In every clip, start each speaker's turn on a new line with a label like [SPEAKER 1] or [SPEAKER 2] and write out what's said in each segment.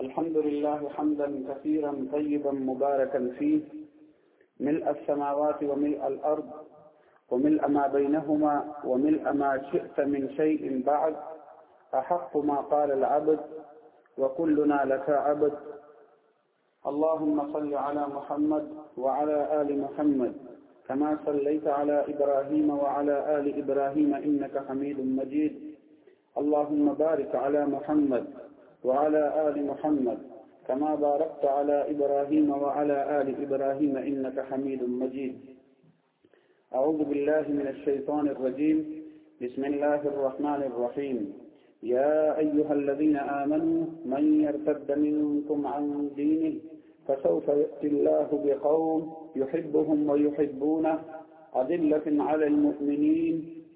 [SPEAKER 1] الحمد لله حمدا كثيرا طيبا مباركا فيه ملء السماوات وملء الأرض وملء ما بينهما وملء ما شئت من شيء بعد أحق ما قال العبد وكلنا لك عبد اللهم صل على محمد وعلى آل محمد كما صليت على إبراهيم وعلى آل إبراهيم إنك حميد مجيد اللهم بارك على محمد وعلى آل محمد كما باركت على إبراهيم وعلى آل إبراهيم إنك حميد مجيد أعوذ بالله من الشيطان الرجيم بسم الله الرحمن الرحيم يا أيها الذين آمنوا من يرتد منكم عن دينه فسوف يأتي الله بقوم يحبهم ويحبونه أذلة على المؤمنين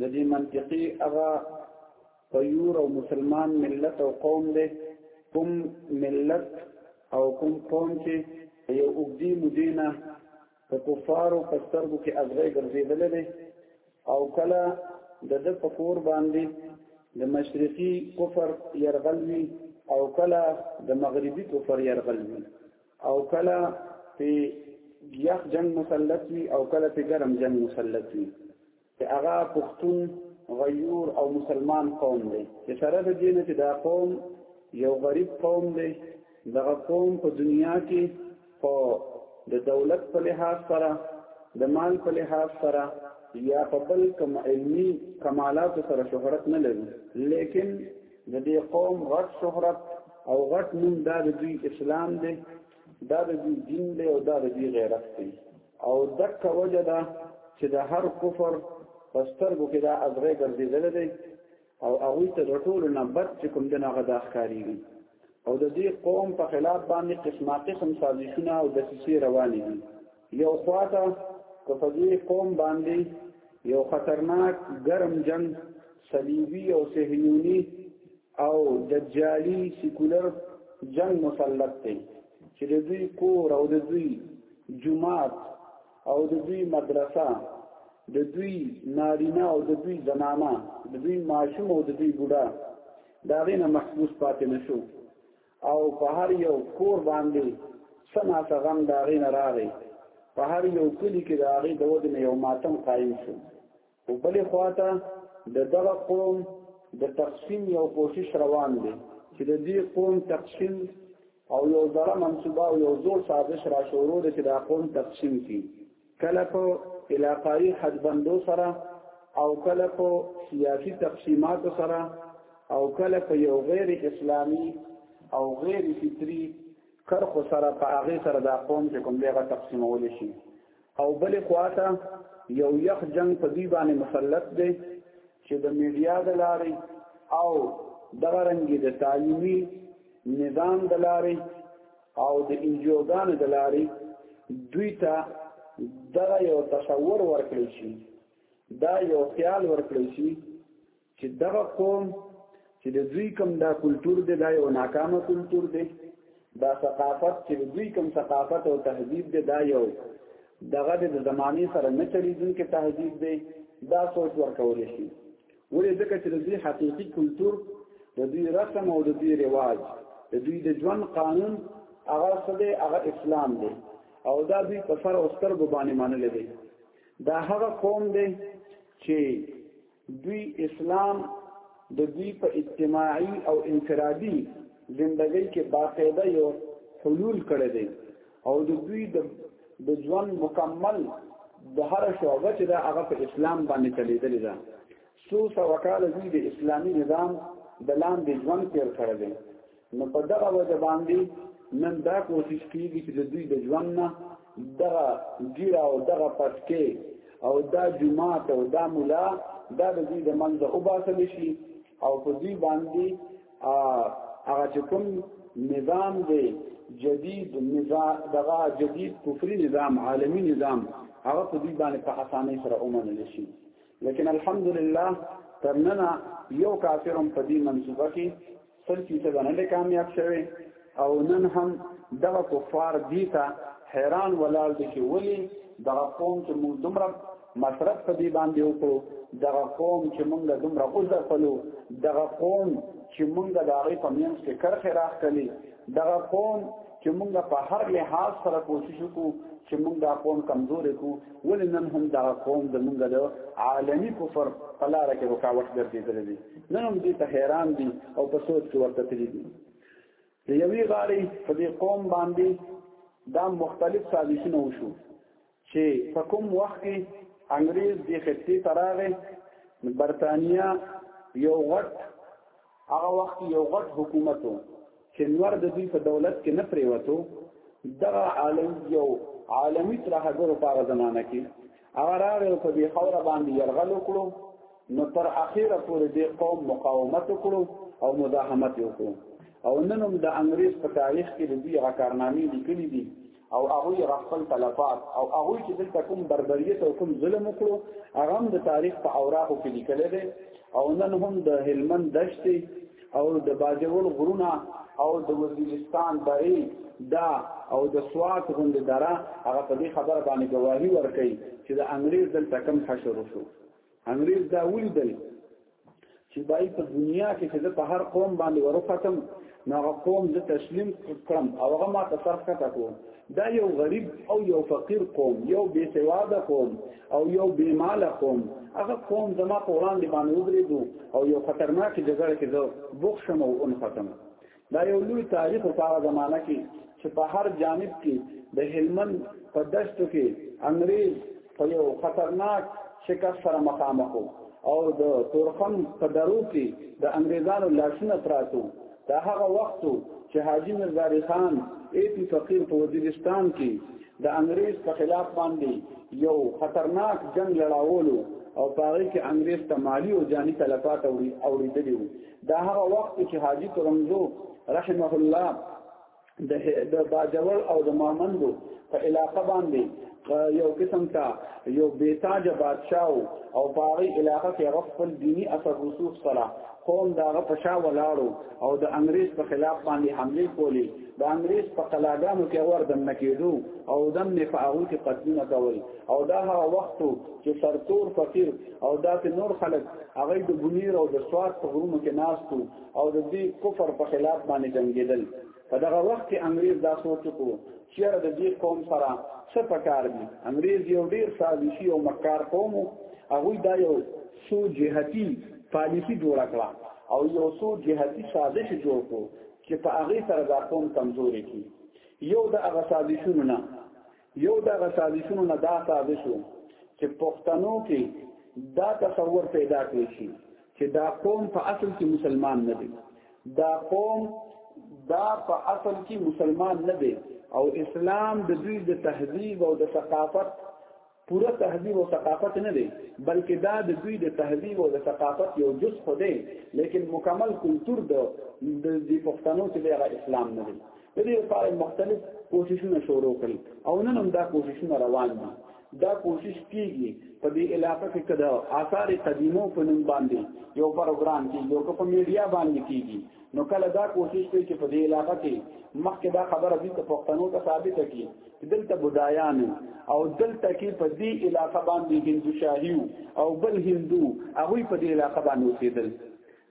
[SPEAKER 1] د دې منطقي هغه پيور او مسلمان ملت او قوم دی کوم ملت او کوم قوم چې یو اوږدی مدینه په کفارو په سترګو کې ازغې ګرځېدل دي او کله د د پکور باندې د مشرقي کفر يرغل وی او کله د مغربي کفر يرغل وی او کله په یخ جنگ مسلط وی او کله په ګرم جنگ مسلط وی چې هغه پښتون غیور او مسلمان قوم دی چې سره د دې نه چې دا قوم یو غریب قوم دی دغه قوم په دنیا کې په د دولت په لحاظ سره د مال په لحاظ سره یا په بل کوم علمي کمالات سره شهرت نه لري لیکن د دې قوم غټ شهرت او غټ نوم دا د دوی اسلام دی دا د دوی دین دی او دا د دوی غیرت دی او دک وجه دا چې د هر کفر پسترګو کې دا ازغه ګرځیدل دی او هغه ته د ټولو نه بد چې کوم دنه غدا ښکاریږي او د دې قوم په خلاف باندې قسمه قسم سازشونه او دسیسې روانې دي یو خواته که په دې قوم باندې یو خطرناک ګرم جنگ صلیبی او صهیونی او دجالی سیکولر جنگ مسلط دی چې د دوی کور او د دوی جماعت او د دوی مدرسه د دوی نارینه او د دوی زنانه د دوی ماشوم او د دوی بوډا دا غینه محبوس پاتې نشو او په هر یو کور باندې سنا غم دا غینه راغی په هر یو کلی کې دا غي د ودن یو ماتم قائم شو خو بلې خواته د دغه قوم د تقسیم یو کوشش روان دی چې د دې قوم تقسیم او یو ذره منصوبه او یو زور سازش را شروع دی چې دا قوم تقسیم کی کله په علاقایي حدبندو سره او کله په سیاسي تقسیمات سره او کله په یو غیر اسلامی او غیر فطری کرخو سره په هغه سره دا قوم چې کوم دغه تقسیمول شي او بل خواته یو یخ جنگ په دی باندې مسلط دی چې د میډیا د لارې او دغه رنګي د تعلیمي نظام د لارې او د انجوګانو د لارې دوی ته دغه یو تصور ورکړی شي دا یو خیال ورکړی شي چې دغه قوم چې د دوی کوم دا کلچر دی دا یو ناکامه کلچر دی دا ثقافت چې د دوی کوم ثقافت او تهذیب دی دا یو دغه د زماني سره نه چلیدونکي تهذیب دی دا سوچ ورکول شي ولې ځکه چې د دوی حقيقي کلچر د دوی رسم او د دوی رواج د دوی د ژوند قانون هغه څه دی هغه اسلام دی او دا دوی په سر او سترګو باندې منل دي دا هغه قوم دی چې دوی اسلام د دوی په اجتماعي او انفرادي زندګۍ کې باقاعده یو حلول کړی دی او د دوی د ژوند مکمل د هر شعبه چې دا هغه په اسلام باندې چلیدلې ده څو سوه کاله دوی د اسلامي نظام د لاندې ژوند تېر کړی دی نو په دغه وجه باندې نن دا کوشش کیږي چې د دوی د ژوند نه دغه ګیرا او دغه پټکې او دا جماعت او دا مولا دا د دوی د منځه وباسل شي او په دوی باندې هغه چې کوم نظام دی جدید نظام دغه جدید کفري نظام عالمی نظام هغه په دوی باندې په اسانۍ سره ومنل شي لیکن الحمدلله ترننا یو کافرم په دې منصوبه کې سل فیصد نه دی کامیاب شوی او نن هم دغه کفار دی ته حیران ولاړ دي چې ولی دغه قوم چې موږ دومره مصرف په دې باندې وکړو دغه قوم چې موږ دومره عذر کړو دغه قوم چې موږ د هغه په منځ کې کرخه راخلي دغه قوم چې موږ په هر لحاظ سره کوشش وکړو چې موږ دا قوم کمزورې کو ولې نن هم دا قوم د موږ د عالمی کفر په لار کې رکاوټ ګرځېدل دي نن هم دې ته حیران دي او په سوچ کې ورته تللي دي د یوې غاړې په دې قوم باندې دا مختلف سازشونه وشو چې په کوم وخت کې انګريز د خطي تراغه برتانیا یو غټ هغه وخت یو غټ حکومت و چې نور د دوی په دولت کې نه پریوتو دغه عالم یو عالمی ترهګر په هغه زمانہ کې هغه راغی په دې خوره باندې يرغل وکړو نو تر اخیره پورې دې قوم مقاومت وکړو او مداهمت وکړو او نن هم د انګريز په تاریخ کې د دې غکارنامې لیکلي دي او هغه یې خپل تلفات او هغه چې دلته کوم بربریت او کوم ظلم وکړو هغه هم د تاریخ په اوراقو کې لیکل دي او نن هم د هلمند دشتې او د باجوړ غرونه او د وزیرستان بری دا او د سوات غوند دره هغه په دې خبره باندې گواهی ورکړي چې د انګريز دلته کم حشر وشو انګريز دا ولیدل چې بای په دنیا کې چې په هر قوم باندې ورفتم نو هغه قوم زه تسلیم کړم او هغه ما ته صرف کته کوم دا یو غریب او یو فقیر قوم یو بے سواد قوم او یو بے مال قوم هغه قوم زما په وړاندې باندې ودرېدو او یو خطرناک جګړه کې زه بوښم او ان ختم دا یو لوی تاریخ په هغه زمانہ کې چې په هر جانب کې د هلمند په دشتو کې انګريز په یو خطرناک شکست سره مخامخ او د تورخم په درو کې د انګريزانو لاشونه پراتو دا هغه وخت چې حاجی مرزاری خان ایتی فقیر په وزیرستان کې د انګريز په خلاف باندې یو خطرناک جنگ لړاولو او پاره کې انګريز ته مالی او جاني تلفات اوریدلی وو دا هغه وخت چې حاجی ترمزو رحمه الله د د باجوړ او د مامندو په علاقه باندې یو قسم تا یو بیتاج بادشاہ او باغی علاقه کې رفل دینی اثر رسوخ صلاح قوم داغه پشا ولاړو او د انګريز په خلاف باندې حمله کولی د انګريز په قلاګانو کې اور دم نکیدو او دم نه فاغو کې قتلونه کول او دا هغه وخت چې سرتور فقیر او دا په نور خلک هغه د بنیر او د سواد په غرونو کې ناستو او د دې کفر په خلاف باندې جنگیدل په دغه وخت کې انګريز دا سوچ کو چې د دې قوم سره څه پکار دي انګريز یو ډیر سازشي او مکار قوم هغه دا یو سو جهتی پالیسی جوړ کړه او یو سو جهتی سازش جوړ کو چې په هغه سره دا قوم کمزوري کی یو د هغه سازشونو نه یو دغه سازشونو نه دا ثابت شو چې پښتنو کې دا تصور پیدا کړی شي چې دا قوم په اصل کې مسلمان نه دی دا قوم دا په اصل کې مسلمان نه دی او اسلام د دوی د تهذیب او د ثقافت پوره تهذیب او ثقافت نه دی بلکې دا د دوی د تهذیب او د ثقافت یو جز خو دی لیکن مکمل کلچر د د پښتنو کې د اسلام نه دی د دې لپاره مختلف کوششونه شروع کړي او نن هم دا کوششونه روان دي دا کوشش کیږي په دې علاقې کې کده آثار قدیمو په نوم باندې یو پروګرام کې یو په میډیا باندې کیږي نو کله دا کوشش کوي چې په دې علاقې کې مخکې دا خبره دي ته پښتنو ته ثابت کړي چې دلته بډایان او دلته کې په دې علاقې باندې هندو شاهیو او بل هندو هغه په دې علاقې باندې اوسېدل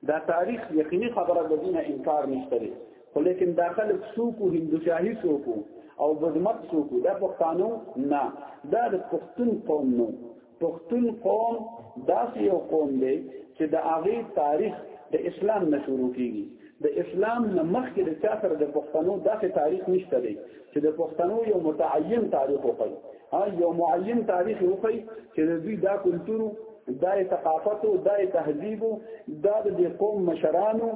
[SPEAKER 1] دا تاریخ یقیني خبره د دینه انکار نشته دی خو لیکن داخل سوکو هندو شاهي سوکو او بزمت سوکو دا پښتانو نه دا د پښتون قوم نو پښتون قوم داسې یو قوم دی چې د هغه تاریخ د اسلام نه شروع کیږي د اسلام نه مخکې د چا سره د پښتنو داسې تاریخ نشته دی چې د پښتنو یو متعین تاریخ وکړي ها یو معین تاریخ وخی چې د دوی دا کلتور دا ثقافت دا تهذیب دا د قوم مشرانو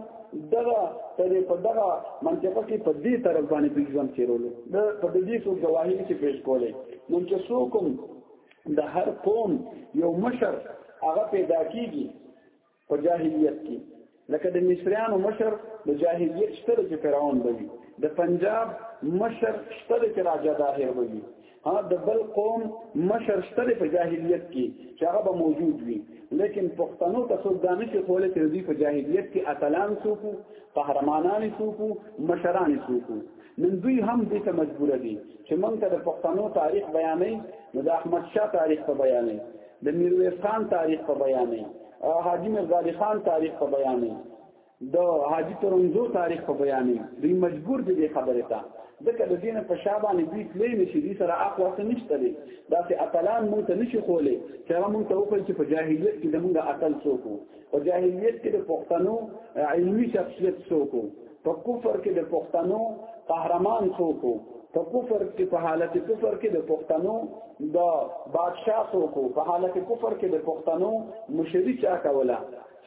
[SPEAKER 1] دغه ترې په دغه منطقه کې په دې طرف باندې پیژوند کېرولو د په دې څو گواهی چې پیش کولې نو چې څوک د هر قوم یو مشر هغه پیدا کیږي په جاهلیت کې لکه د مصریانو مشر د جاهلیت شته چې فرعون دی د پنجاب مشر شته چې راجا داهر دی ها د بل قوم مشر شته په جاهلیت کې چې هغه به موجود وي لیکن پښتنو ته څوک دانه چې خو له ترځي په جاهلیت کې اتلان څوک قهرمانان څوک مشران څوک نن دوی هم دې ته مجبور دي چې موږ ته د پښتنو تاریخ بیانې نو د احمد شاه تاریخ په بیانې د میرویس خان تاریخ په بیان نه حاجی مرزا علی خان تاریخ په بیان نه د حاجی ترنزو تاریخ په بیان نه دوی مجبور دي د خبره ته ځکه د دین په شابانې دوی تلې نشي دي سره اقوا څه نشته دي دا چې اتلان مونږ ته نشي خولې چې هغه مونږ ته وکړي چې په جاهلیت کې زمونږ اتل څوک په جاهلیت کې د پښتنو علمي شخصیت څوک په کفر کې د پښتنو قهرمان څوک په کفر کې په حالت کفر کې د پښتنو د بادشاہ څوک په حالت کفر کې د پښتنو مشري چا کوله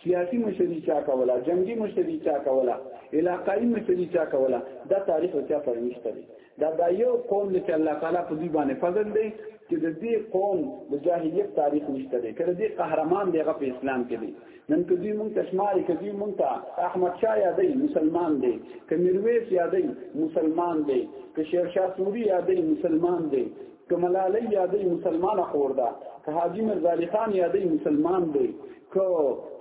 [SPEAKER 1] سیاسی مشری چا کولا جنگی مشری چا کولا علاقائی مشری چا کولا دا تاریخ چا پر نشته دی دا دا یو قوم چې الله تعالی په دې باندې فضل دی چې د دې قوم د جاهلیت تاریخ نشته دی کله دې قهرمان دی هغه په اسلام کې دی نن که دې مونږ تشماري که دې مونږ ته احمد شاه یادې مسلمان دی که میرویس یادې مسلمان دی که شیر شاه سوری یادې مسلمان دی که ملالۍ یادې مسلمانه خور ده که حاجی مرزالی خان یادې مسلمان دی که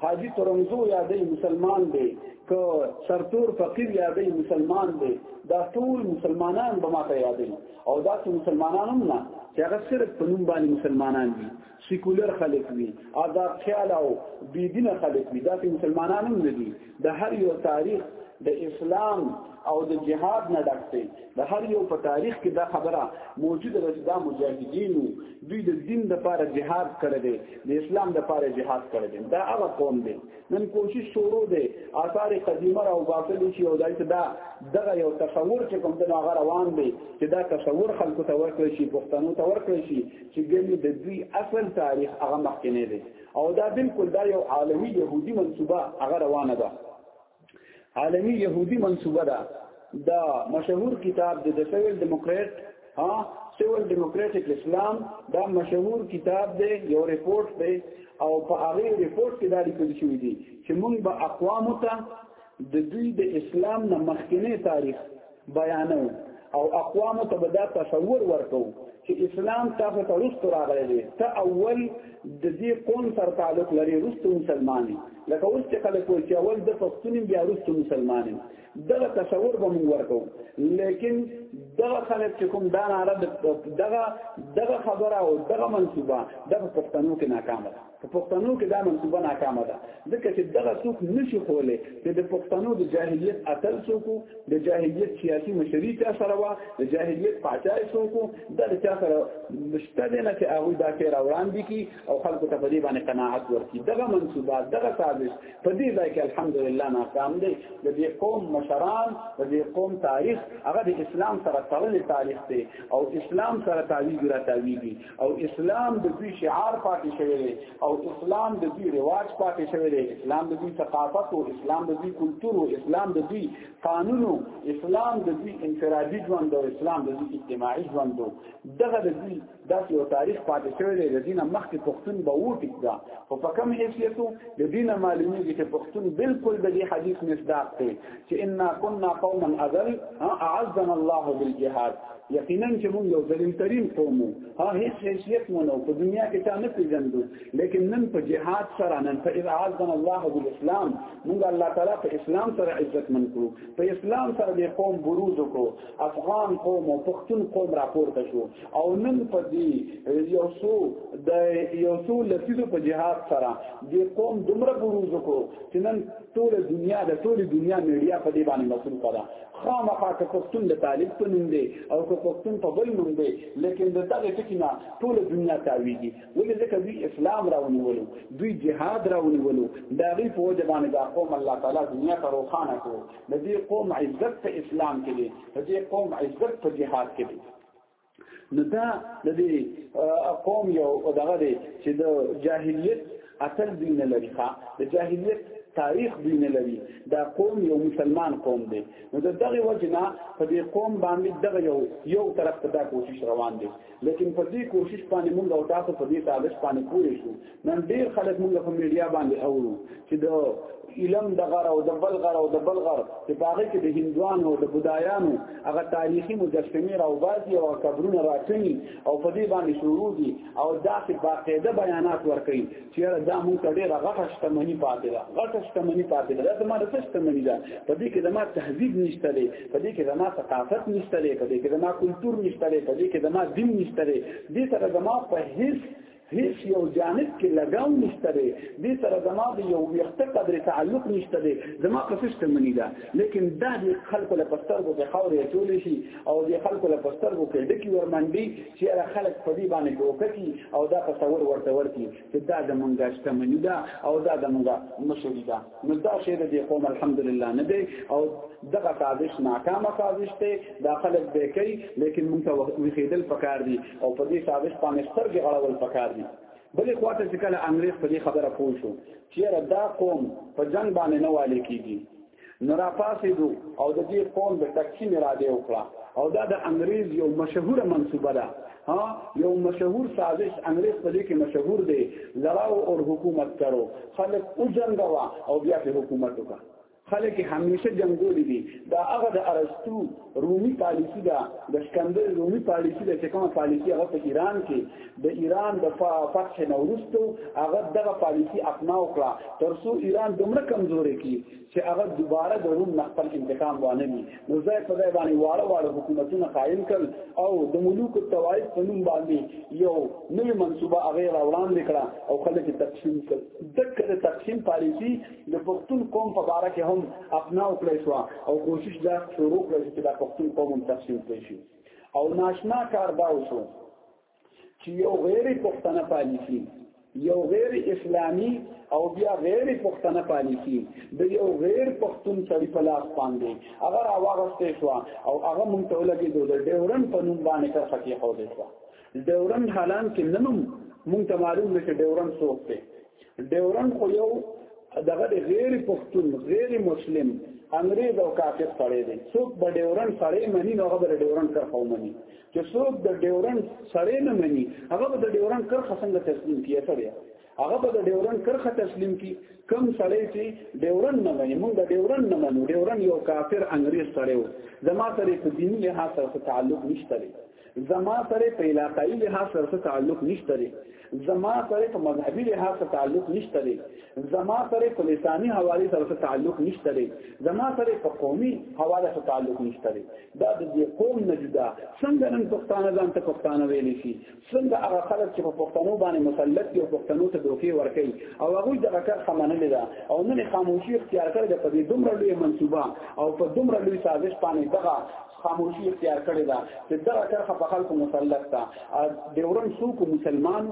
[SPEAKER 1] حاجی ترنګزو یادې مسلمان دی که سرتور فقیر یادې مسلمان دی دا ټول مسلمانان به ماته یادې او دا ټول مسلمانان هم نه چې هغه صرف په نوم باندې مسلمانان دي سیکولر خلک وي آزاد خیال او بی دین خلک وي دا مسلمانان هم نه دي د هر یو تاریخ د اسلام او د جهاد نه ډک دی د هر یو په تاریخ کې دا خبره موجوده ده چې دا مجاهدین دوی د دین لپاره جهاد کړی دی د اسلام لپاره جهاد کړی دی دا هغه قوم دی نن کوشش شروع دی آثار قدیمه او باطل شي او دایته دا دغه یو تصور چې کوم څه هغه روان دی چې دا تصور خلکو ته ورکړي شي پښتنو ته ورکړي شي چې ګنې د دوی اصل تاریخ هغه مخکنی دی او دا بالکل دا یو عالمی يهودي منسوبه هغه روانه ده عالمی یهودی منصوبه ده دا مشهور کتاب د سیول دیموکرات ها سیول دیموکراتیک اسلام دا مشهور کتاب دی یو ریپورت دی او په هغه ریپورت کې دا لیکل شوی دی چې موږ به اقوام ته د دوی د اسلام نه مخکنی تاریخ بیانو او اقوام ته به دا تصور ورکو چې اسلام تاسو ته رستو راغلی دی ته اول د دې قوم سره تعلق لري رستو مسلمانې لکه اوس چې خلک وایي چې اول د پښتونیم بیا رستو مسلمانې دغه تصور به موږ ورکو لیکن دغه خلک چې کوم دا ناره دغه دغه خبره او دغه منصوبه دغه پښتنو کې ناکامه ده په پښتنو کې دا منصوبه ناکامه ده ځکه چې دغه څوک نشي کولی چې د پښتنو د جاهلیت اتل څوک د جاهلیت سیاسي مشري چا سره وه د جاهلیت پاچا څوک دغه چا سره شته دی نه چې هغوی دا کار وړاندې کړي او خلکو ته په دې باندې قناعت ورکړي دغه منصوبه دغه سازش په دې ځای کې الحمدلله ناکام دی د دې قوم مشران د دې قوم تاریخ هغه د اسلام سره تړلی تاریخ دی او اسلام سره تعویږي را تعویږي او اسلام د دوی شعار پاتې شوی دی او اسلام د دوی رواج پاتې شوی دی اسلام د دوی ثقافت او اسلام د دوی کلچر او اسلام د دوی قانون او اسلام د دوی انفرادي ژوند او اسلام د دوی اجتماعي ژوند دغه د دوی داسې یو تاریخ پاتې شوی دی د دینه مخکې پښتون به وټیک دا خو په کوم حیثیت د دینه معلومیږي چې پښتون بالکل د دې حدیث مصداق دی چې ان كنا قوما اذل اعزنا الله بالجهاد یقینا چې موږ یو ظلم ترین قوم ها هیڅ حیثیت مو نه په دنیا کې چا نه پیژندو لیکن نن په جهاد سره نن په اذا اعزنا الله بالاسلام موږ الله تعالی په اسلام سره عزت من کړو په اسلام سره د قوم بروز وکړو افغان قوم او پښتون قوم راپورته شو او نن په دې یو څو د یو څو لسیزو په جهاد سره د قوم دومره بروز وکړو چې نن ټول دنیا د ټول دنیا میډیا په دې باندې مصروف ده خامخا که پښتون د طالب په نوم دی او که پښتون په بل نوم دی لیکن د دغه ټکی نه ټول دنیا تاویږي ولې ځکه دوی اسلام راونیولو دوی جهاد راونیولو د هغې په وجه باندې دا قوم الله تعالی دنیا ته روښانه کړو د دې قوم عزت په اسلام کې دی د دې قوم عزت په جهاد کې دی نو دا د دې قوم یو دغه دی چې د جاهلیت اصل دوی نه لري ښا د جاهلیت تاریخ دوی نه لري دا قوم یو مسلمان قوم دی نو د دغه وجنه په دې قوم باندې دغه یو یو طرف ته دا کوشش روان دی لیکن په دې کوشش باندې موږ او تاسو په دې سازش باندې پوه شو نن ډیر خلک موږ په میډیا باندې اورو چې د علم د غره او د بل غره او د بل غره چې باغ کې د هندوانو او د بودایانو هغه تاریخي مجسمه راوباسي او قبرونه راټني او په دې باندې شروع دي او دا چې باقاعده بیانات ورکړي چې دا موږ ته ډیره غټه شتمني پاتې ده غټه شتمني پاتې ده دا زموږ څه شتمني ده په دې کې زموږ تهذیب نشته دی په دې کې زموږ ثقافت نشته دی په دې کې زموږ کلچر نشته دی په دې کې زموږ دین نشته دی دې سره زموږ په هیڅ هیڅ یو جانب کې لګاو نشته دی دې سره زما د یو ویخته قدر تعلق نشته دی زما په سیسته منی ده لیکن دا د خلکو له پسترګو په خاورې اچول شي او د خلکو له پسترګو کې ډکی ورمنډي چې هر خلک په دې باندې وکړي او دا تصور ورته ورتي چې دا د مونږه شته منی ده او دا د مونږه مشوري ده نو دا شی د دې قوم الحمدلله نه دی او دغه سازش ناکامه سازش دی دا خلک به کوي لیکن موږ ته وخیدل پکار دي او په دې سازش باندې سترګې غړول پکار دي بلې خواته چې کله انګريز په دې خبره پوه شو چې دا قوم په جنگ باندې نه والي کیږي نو را پاسې دو او د دې قوم د تکسین را دی وکړه او دا د انګريز یو مشهور منصوبه ده ها یو مشهور سازش انګريز په دې کې مشهور دی لړاو او حکومت کرو خلک او جنگوا او بیا په حکومت وکا خلک همیشه جنگولې دي دا هغه د ارسطو رومي پالیسی دا د اسکندر رومي پالیسی د کومه پالیسی هغه په ایران کې د ایران د فتح نورستو هغه دغه پالیسی اپنا وکړه ترڅو ایران دومره کمزوري کی چې هغه دوباره د روم نه خپل انتقام وانه ني نو ځای په ځای باندې واړه واړه حکومتونه قائم کړ او د ملوک التوائف په نوم باندې یو نوې منصوبه هغه راوړاندې کړه او خلک تقسیم کړ دغه د تقسیم پالیسی د پښتون قوم په اړه کې هم اپنا وکړې شو او کوشش دا شروع کړ چې د پښتون قوم تقسیم کړي او ناشنا کار دا وشو چې یو غیر پښتنه پالیسی یو غیر اسلامی او بیا غیر پښتنه پالیسی د یو غیر پښتون سړي په لاس باندې هغه راوغسته شو او هغه مونږ ته لګي د ډیورن په نوم باندې تر خطي خو دې شو ډیورن حالان کې ننم مونږ ته معلوم نه چې ډیورن څوک دی ډیورن خو یو دغه غیر پښتون غیر مسلم انګريز او کافر سړی دی څوک به ډیورن سړی مني نو هغه به ډیورن کرخه ومني چې څوک د ډیورن سړی نه مني هغه به د ډیورن کرخه څنګه تسلیم کیږي سړی هغه به د ډیورن کرخه تسلیم کی کم سړی چې ډیورن نه مني موږ د ډیورن نه منو ډیورن یو کافر انګريز سړی و زما سره په دیني لحاظ سره تعلق نشته زما سره په علاقایي لحاظ سره تعلق نشته لري زما سره په مذهبي لحاظ سره تعلق نشته لري زما سره په لساني حواله سره تعلق نشته لري زما سره په قومي حواله سره تعلق نشته لري دا د دې قوم نه جدا څنګه نن پښتانه ځان ته پښتانه ویل شي څنګه هغه خلک چې په پښتنو باندې مسلط دي او پښتنو ته دوکي ورکي او هغه د راکړ خمنه لیدا او نن خاموشي اختیار کړې په دې دومره لوی منصوبه او په دومره لوی سازش باندې دغه خاموشي اختیار کړې ده چې دا کرخه په خلکو مسلط ده ډیورن شو کو مسلمان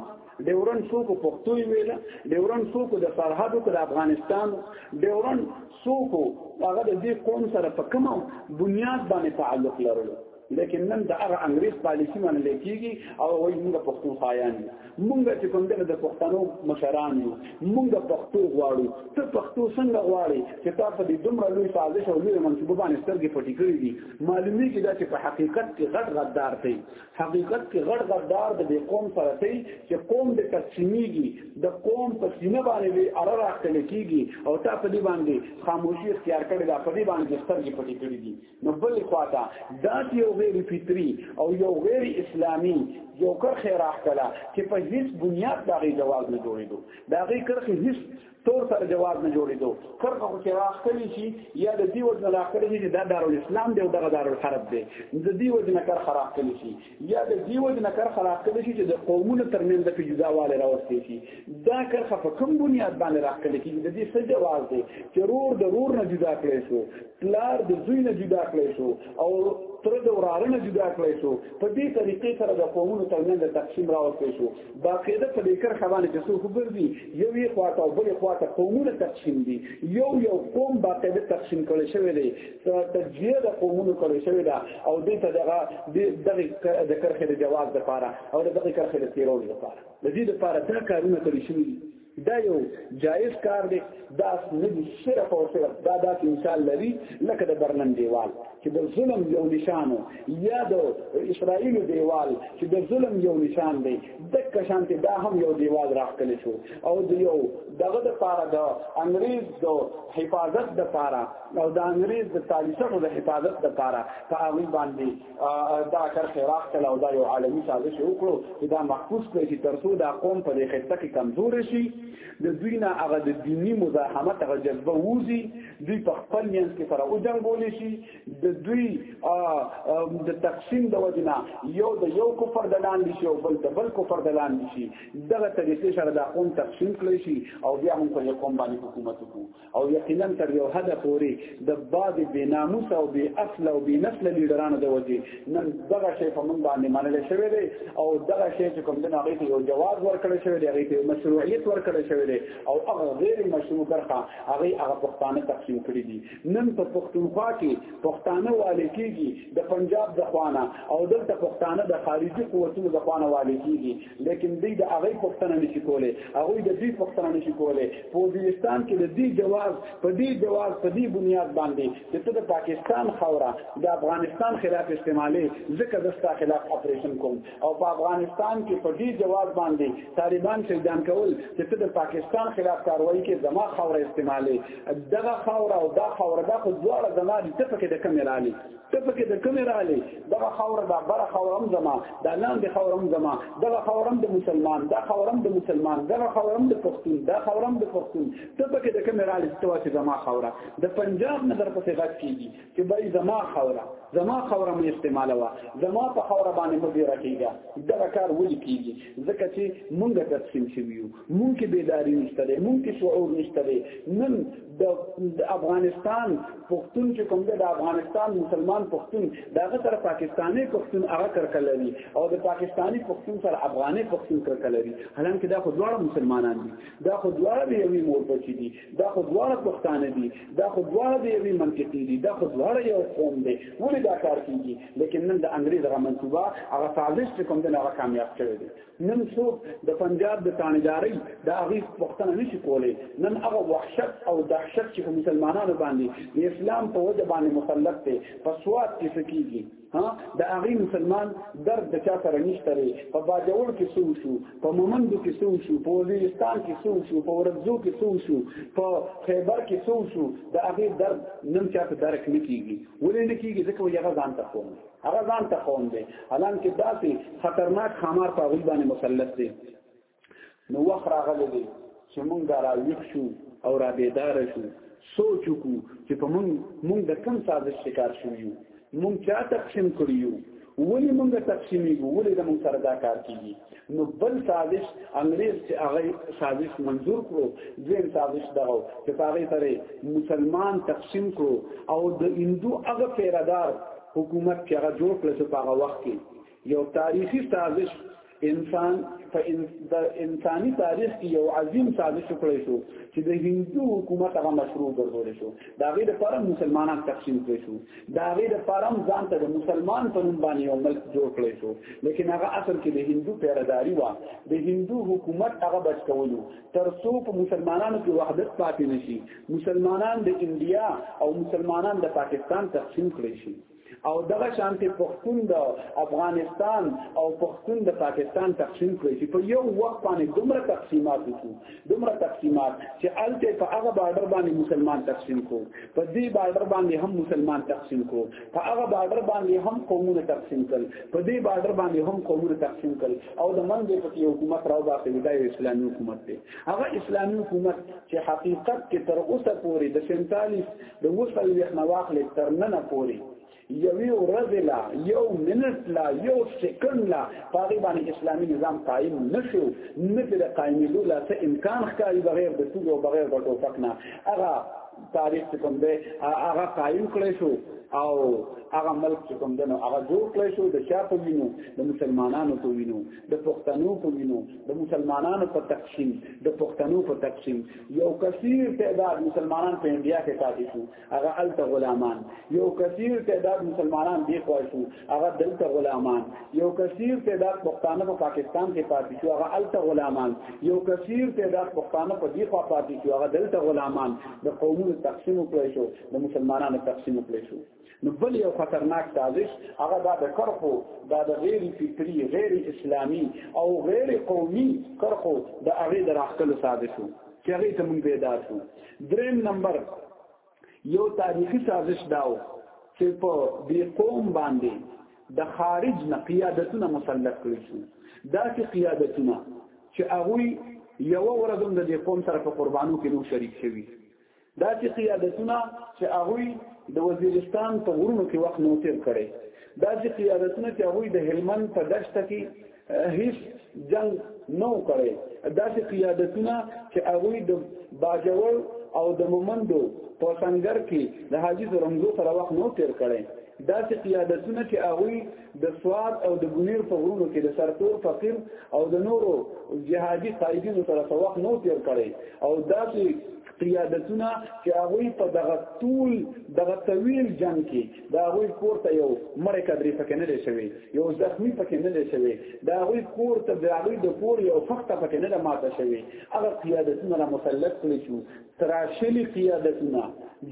[SPEAKER 1] ډیورن شو کو پښتو ویل ډیورن شو کو د سرحدو د افغانستان ډیورن شو کو هغه د دې قوم سره په کومه بنیاد باندې تعلق لرلو لیکن نن د هغه انګریز پالیسی باندې لیکيږي او وایي موږ پښتون خایان مونږ چې کوم دغه د پښتنو مشران یو مونږ پښتو غواړو ته پښتو څنګه غواړي چې تا په دې دومره لوی سازش او لوی منصوبه باندې سترګې پټې کړې دي معلومي کې دا چې په حقیقت کې غټ غدار دی حقیقت کې غټ غدار د دې قوم سره دی چې قوم د تقسیمیږي د قوم په سینه باندې وی اره راخل کیږي او تا په دې باندې خاموشي اختیار کړې ده په دې باندې سترګې پټې کړې دي نو بل خواته دا یو غیر فطری او یو غیر اسلامی یو کرخه راخلا چې په هیڅ بنیاد دا غي جواز نه جوړیدو دا غي کرخه هیڅ تور سره جواز نه جوړیدو کرخه خو چې راخلی شي یا د دې وجه راخلی شي دا دارو اسلام دی او دغه دارو حرب دی د دې وجه نه کرخه راخلی شي یا د دې وجه نه کرخه راخکل شي چې د قومونو ترمنځ د جداواله راوستي شي دا کرخه په کوم بنیاد باندې راخکل کیږي د دې څه جواز دی چې رور د رور نه جدا کړی شو پلار د زوی نه جدا کړی شو او تر د وراره نه جدا کړی شو په دې طریقې سره د قومونو ترمنځ د تقسیم راوستي شو باقاعده په دې کرخه باندې چې څو خبر دي یو یې خواته او بل خواته قومونه تقسیم دي یو یو قوم باقاعده تقسیم کړي شوی دی تجزیه د قومونو کړی شوی دا او دې ته دغه دغه د کرخې د جواز د پاره او دغه کرخې د تیرولو د پاره د دې د پاره دا کارونه کړی شوی دي دا یو جایز کار دی دا نه دي صرف او صرف دا دا مثال لري لکه د برلن دیوال چې د ظلم یو نشانو یا د اسرائیل دیوال چې د ظلم یو نشان دی د کشان ته دا هم یو دیوال راخلی شو او د یو دغه د پاره د انګریز د حفاظت د پاره او د انګريز د تاریخو د حفاظت لپاره په هغه باندې دا کار خیراخ کله او دا یو عالمی سازش وکړو چې دا محفوظ کړي چې ترڅو دا قوم په دې خطه کې کمزور شي د دوی نه هغه د دینی مزاحمت هغه جذبه ووزي دوی په خپل مینس کې سره او جنگول شي د دوی د تقسیم د وجنا یو د یو کفر د لاندې شي او بل د بل کفر د لاندې شي دغه طریقې سره دا قوم تقسیم کړي شي او بیا هم په قوم باندې حکومت وکړي او یقینا تر یو حد پورې د بعض بې ناموس او بې اصل او بې نسل لیډرانو د وجې نن دغه شی په موږ باندې منل شوی دی او دغه شی چې کوم د هغه ته یو جواز ورکړل شوی دی هغه ته مشروعیت ورکړل شوی دی او هغه غیر مشروع برخه هغه هغه پښتانه تقسیم کړی دي نن په پښتونخوا کې پښتانه والي کیږي د پنجاب د خوانه او دلته پښتانه د خارجي قوتونو د خوانه والي کیږي لیکن دوی د هغه پښتنه نشي کولای هغه د دې پښتنه نشي کولای په وزیرستان کې د دې جواز په دې جواز په دې بنیاد باندې چې ته د پاکستان خوره د افغانستان خلاف استعمالي ځکه د ستا خلاف اپریشن کوم او په افغانستان کې په دې جواز باندې طالبان شهیدان کول چې ته د پاکستان خلاف کاروایی کې زما خوره استعمالي دغه خوره او دا خوره دا خو دواړه زما دي ته پکې د کم لالي ته پکې د کومې رالې دغه خوره دا بره خورم زما دا لاندې خورم زما دغه خورم د مسلمان دا خورم د مسلمان دغه خورم د پښتون دا خورم د پښتون ته پکې د کومې رالې ته واسه زما خوره د پنجاب نه در پسې غږ کیږي چې بای زما خوره زما خوره مې استعمالوه زما په خوره باندې مې ډیر کیږي دغه کار ولې کیږي ځکه چې مونږ تقسیم شویو مونږ کې بیداری نشته مونږ کې شعور نشته نن د افغانستان پښتون چې کوم د افغانستان مسلمان پښتون دغه سره پاکستاني پښتون هغه کرکلوي او د پاکستاني پښتون سره افغاني پښتون کرکلوي حالانکه دا خو دواړه مسلمانان دي دا خو دواړه د یوې مور بچي دي دا خو دواړه پښتانه دي دا خو دواړه د یوې منطقې دي دا خو دواړه یو قوم دي ولې دا کار کیږي لیکن نن د انګریز غو منصوبه هغه سازش چې کوم د هغه کامیاب شوی دی نن څوک د پنجاب د تانیداري د هغه وختنه نشي کولای نن هغه وحشت او دهشت چې په مسلمانانو باندې د اسلام په وجه باندې مسلط دی په سواد کې سکیږي ها د هغه مسلمان درد د چا سره نشته لري په باجوړ کې سو شو په مومندو کې سو شو په وزیرستان کې سو شو په ورځو کې سو شو په خیبر کې سو شو د هغه درد نن چا ته درک نه کیږي ولې نه کیږي ځکه یو ځان ته کوم هغه ځان ته قوم دی الان کې داسې خطرناک خامار په غوی باندې مسلط دی نو وخت راغلی دی چې مونږ را ویښ شو او را بیدار شو سوچ وکړو چې په مونږ مونږ د کم سازش شکار شو یو مونږ چا تقسیم کړیو ولی مونږ تقسیمیږو ولی د مونږ سره دا کار کیږي نو بل سازش انګريز چې هغه سازش منظور کړو ځین سازش دغه چې هغه سره مسلمان تقسیم کړو او د هندو هغه پیرادار حکومت کې هغه جوړ کړ چې په هغه وخت کې یو تاریخي سازش انسان په انساني تاریخ کې یو عظیم سازش وکړی شو چې د هندو حکومت هغه مشروع ګرځول شو دا غي د پر مسلمانان تقسیم کړی شو دا غي د فارم ځان ته د مسلمان په نوم باندې یو ملک جوړ کړی شو لیکن هغه اصل کې د هندو پیرداری و د هندو حکومت هغه بچ کولو تر څو په مسلمانانو کې وحدت پاتې نشي مسلمانان د انډیا او مسلمانان د پاکستان تقسیم کړی شي او دغه شانتي پښتون د افغانستان او پښتون د پاکستان تقسیم کړی چې په یو وخت باندې دومره تقسیمات وکړي دومره تقسیمات چې الته په هغه بارډر باندې مسلمان تقسیم کو په دې بارډر باندې هم مسلمان تقسیم کو په هغه بارډر باندې هم قومونه تقسیم کړ په دې بارډر باندې هم قومونه تقسیم کړ او د منځ په کې حکومت راو باسي دا یو اسلامي حکومت دی هغه اسلامي حکومت چې حقیقت کې تر اوسه پورې د 47 د وصل وحنواخل تر نن پورې یوی ورځ لا یو منټ لا یو سکند لا پاغي باندې اسلامي نظام قائم نشو نه د قائمېدو لا څه امکان ښکاري بغیر د توګو بغیر د ټوپک نه هغه تاریخ کوم دی هغه قائم کړی شو او هغه ملک چې کوم دنو هغه جوړ کړی شو د چا په وینو د مسلمانانو په وینو د پښتنو په وینو د مسلمانانو په تقسیم د پښتنو په تقسیم یو کثیر تعداد مسلمانان په انډیا کې پاتې شو هغه الت غلامان یو کثیر تعداد مسلمانان دی خوښو هغه دلته غلامان یو کثیر تعداد پښتانه په پاکستان کې پاتې شو هغه الت غلامان یو کثیر تعداد پښتانه په دی خوا پاتې شو هغه دلته غلامان د قومونو تقسیم کړی شو د مسلمانانو تقسیم کړی شو نو بل یو خطرناک سازش هغه دا د کرخو دا د غیر فکری غیر اسلامی او غیر قومي کرخو د هغه د راخلو سازش وو چې هغه ته مونږ پیدا شو دریم نمبر یو تاریخي سازش داو چې په دې قوم باندې د خارج نه قیادتونه مسلط کړی شو دا چې قیادتونه چې هغه یو ورځ هم د دې قوم سره په قربانو کې نو شریک شوی دا چې قیادتونه چې هغه د وزیرستان په غرونو کې وخت نو تیر کړي دا چې قیادتونه چې هغه د هلمند په دشت کې هیڅ جنگ نو کړي داسې قیادتونه چې هغه د باجوړ او د مومندو په سنگر کې د حاجی زرمزو سره وخت نو تیر کړي داسې قیادتونه چې هغه د سواد او د بنیر په غرونو کې د سرتور فقیر او د نورو جهادي قائدینو سره وخت نو تیر کړي او داسې قیادتونه چې هغه په دغه طول دغه طویل جنگ کې دا هغه کور ته یو مړ کډري پکې نه لشوي یو زخمی پکې نه لشوي دا هغه کور ته د هغه د کور یو فخت پکې نه ماته شوي هغه قیادتونه را مسلط کړی شو تراشلی قیادتونه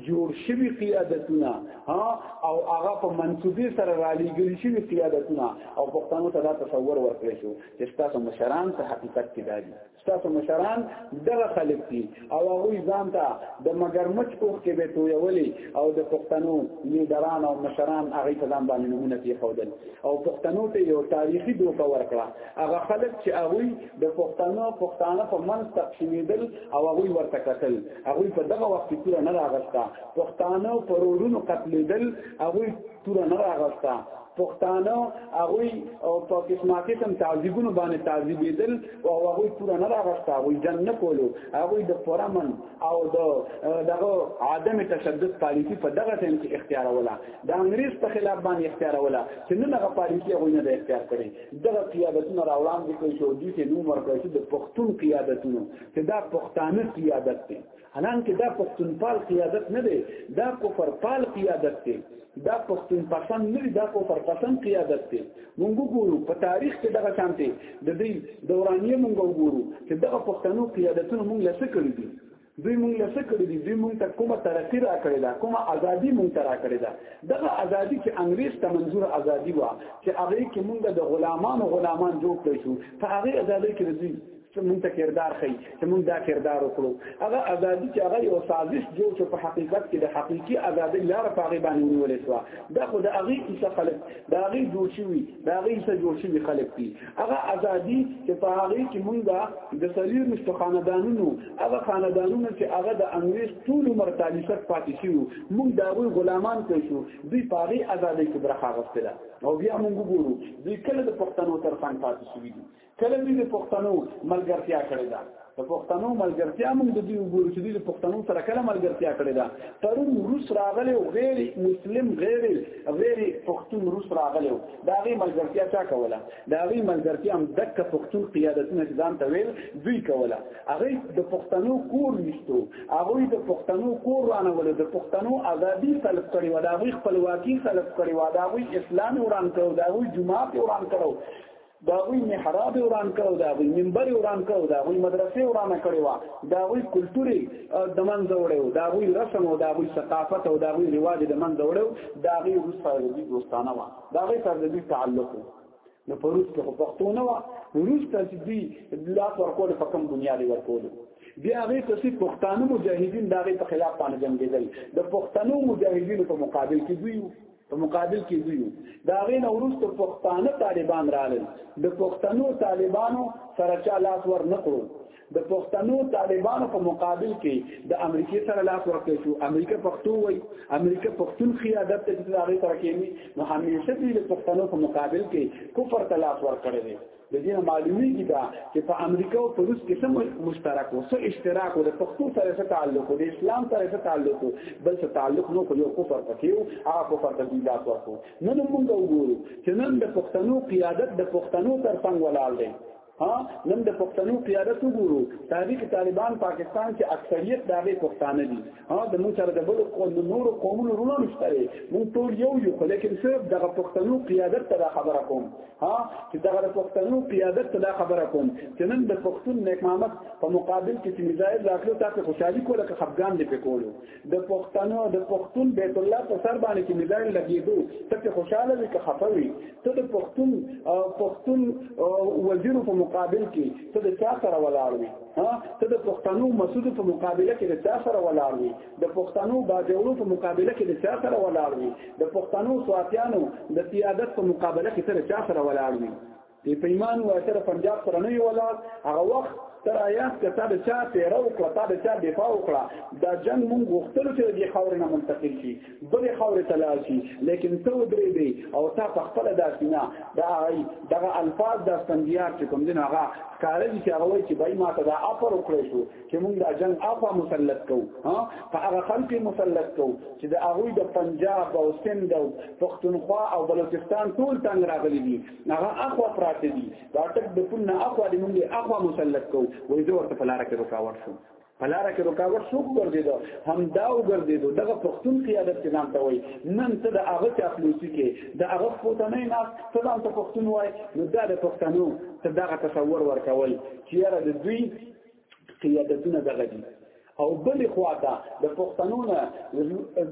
[SPEAKER 1] جوړ شوی قیادتونه ها او هغه په منسوبي سره را لېږل شوی قیادتونه او پښتنو ته دا تصور ورکړی شو چې تاسو مشران ته حقیقت کې دادي ستاسو مشران دغه خلک دي او هغه ځان ته د مگر مچ کوخ کې به تویولې او د پښتنو لیډران او مشران هغه ته ځان باندې نمونه پی خودل او پښتنو ته یو تاریخي دوکه ورکړه هغه خلک چې هغه د پښتنو پښتانه په منځ تقسیمیدل او هغه ورته قتل هغه په دغه وخت کې نه راغستا پښتانه پرورونو قتلیدل هغه تور نه راغستا پښتانه هغوی او په قسمه قسم تعذيبونو باندې تعذيبېدل او هغوی پورا نه راغښت هغوی جنگ نه کولو هغوی د پرامن او د دغه عدم تشدد پالیسی په دغه ټیم کې اختیاروله د انګریز په خلاف باندې اختیاروله چې نن هغه پالیسی هغوی نه د اختیار کړي دغه قیادتونه را وړاندې کړي چې دوی ته نوم ورکړي چې د پښتون قیادتونو چې دا پښتانه قیادت دی الان کې دا پښتونپال قیادت نه دی دا کفرپال قیادت دی دا پښتون پسند نه دی دا کفر پسند قیادت دی مونږ ګورو په تاریخ کې دغه شانتي د دې دورانیه مونږ ګورو چې دغه پښتنو قیادتونه مونږ لسه کړی دي دوی مونږ لسه کړی دي دوی مونږ ته کومه ترقی را کړی دا کومه ازادي مونږ ته را کړی دا دغه ازادي چې انګريز ته منظور ازادي و چې هغه کې مونږ د غلامانو غلامان جوړ کړی شو په هغه ازادي کې دوی چې مونږ ته کردار خي چې مونږ دا کردار وکړو هغه ازادي چې هغه یو سازش جوړ شو په حقیقت کې د حقيقي ازادي لار په هغه باندې ونیول شو دا خو د هغه څه خلک دا هغه جوړ شوی دا هغه څه جوړ شوی خلک دي هغه ازادي چې په هغه کې مونږ د سلیر مشت خاندانونو هغه خاندانونو چې هغه د انګلیس ټول عمر تالیفت پاتې شو مونږ دا وی غلامان کوي شو دوی په هغه ازادي کې برخه غوښتله او بیا مونږ ګورو دوی کله د پښتنو تر څنګ پاتې شوی دي کله دوی د پښتنو ملګرتیا کړې ده د پښتنو ملګرتیا موږ د دوی وګورو چې دوی د پښتنو سره کله ملګرتیا کړې ده پرون روس راغلی او غیر مسلم غیر غیر پښتون روس راغلی دا غي ملګرتیا چا کوله دا غي ملګرتیا هم دک پښتون قیادتونه چې ځان ته ویل دوی کوله هغه د پښتنو کور نشته هغه د پښتنو کور رانه ول د پښتنو ازادي سلب کړي و دا غي خپلواکي سلب کړي و دا غي اسلام وران کړو دا غي جماعت وران کړو دا غوی محراب وران کړو دا غوی منبر وران کړو دا غوی مدرسې وران کړې وا دا غوی کلچوري د منځ وړو دا غوی رسم او دا غوی ثقافت او دا غوی رواج د منځ وړو دا غوی روس سره د دوستانه وا دا غوی سره د تعلق نو په روس کې خو پښتون وا روس ته چې دی لا پر کول په کوم بنیاد ورکول بیا هغه کسي پښتانه مجاهدین دا غوی په خلاف باندې جنگیدل د پښتنو مجاهدینو په مقابل کې دوی په مقابل کې دوی دا غین ورسته پښتانه طالبان رالل د پښتنو طالبانو سره چا لاس ور نکړو د پښتنو طالبانو په مقابل کې د امریکای سره لاس ورکړ شو امریکا پښتو وای امریکا پښتون خیادت ته د هغه سره کې نو همیشه د پښتنو په مقابل کې کفر ته لاس ورکړی دی د دې معلومیږي دا چې په امریکا او په روس کې سم مشترک وو سو اشتراک وو د پښتو سره څه تعلق وو د اسلام سره څه تعلق وو بل څه تعلق نو خو یو کفر پکې وو هغه کفر د بیدات ورکو نن موږ وګورو چې نن د پښتنو قیادت د پښتنو تر څنګ ولاړ دی ها نن د پښتنو قیادت وګورو تحریک طالبان پاکستان کې اکثریت دغه پښتانه دي ها د موږ سره د بلو قوم د نورو قومونو رونه نشته دی موږ ټول یو یو خو لیکن صرف دغه پښتنو قیادت ته دا خبره کوم ها چې دغه پښتنو قیادت ته دا خبره کوم چې نن د پښتون نیک محمد په مقابل کې چې میزایل راکلو تاسو خوشحالي کوله که خفګان دې پکولو د پښتنو د پښتون بیت الله په سر باندې کې میزایل لګیدو ته خوشاله وي که خفوي ته د پښتون پښتون وزیر په مقابل کې ته د چا سره ولاړ وي ها ته د پښتنو مسعود په مقابله کې د چا سره ولاړ وي د پښتنو باجوړو په مقابله کې د چا سره ولاړ وي د پښتنو سواتیانو د سیادت په مقابله کې تر چا سره ولاړ وي د پیمان و تر پنجاب سره نه ولاړ هغه وخت تر آیات کته د چا پیرو کړه تا د چا دفاع وکړه دا جنگ مونږ غوښتلو چې د خاورې نه منتقل شي بلې خاورې ته لاړ شي لیکن ته ودرېږي او تا په خپله داسې نه دا هغوی دغه الفاظ دا استندیار چې کوم دي نو هغه ښکاره دي چې هغه وایي چې بای ما ته دا افر وکړی شو چې موږ دا جنګ افا مسلط کوو ها په هغه خلک یې مسلط کوو چې د هغوی د پنجاب او سند او پښتونخوا او بلوچستان ټول تنګ راغلي دي هغه اخوا پراته دي دا ټک د پونه اخوا دې موږ اخوا مسلط کوو وایي زه ورته په لاره کې رکاوټ شوم په لاره کې رکاوټ څوک ګرځیدو هم دا وګرځیدو دغه پښتون قیادت کې ځان ته وای نن ته د هغه چاپلوسی کې د هغه پښتنه نه ته ځان ته پښتون وای نو دا د پښتنو ته دغه تصور ورکول چې یاره د دوی قیادتونه دغه دي او بل خواته د پښتنو نه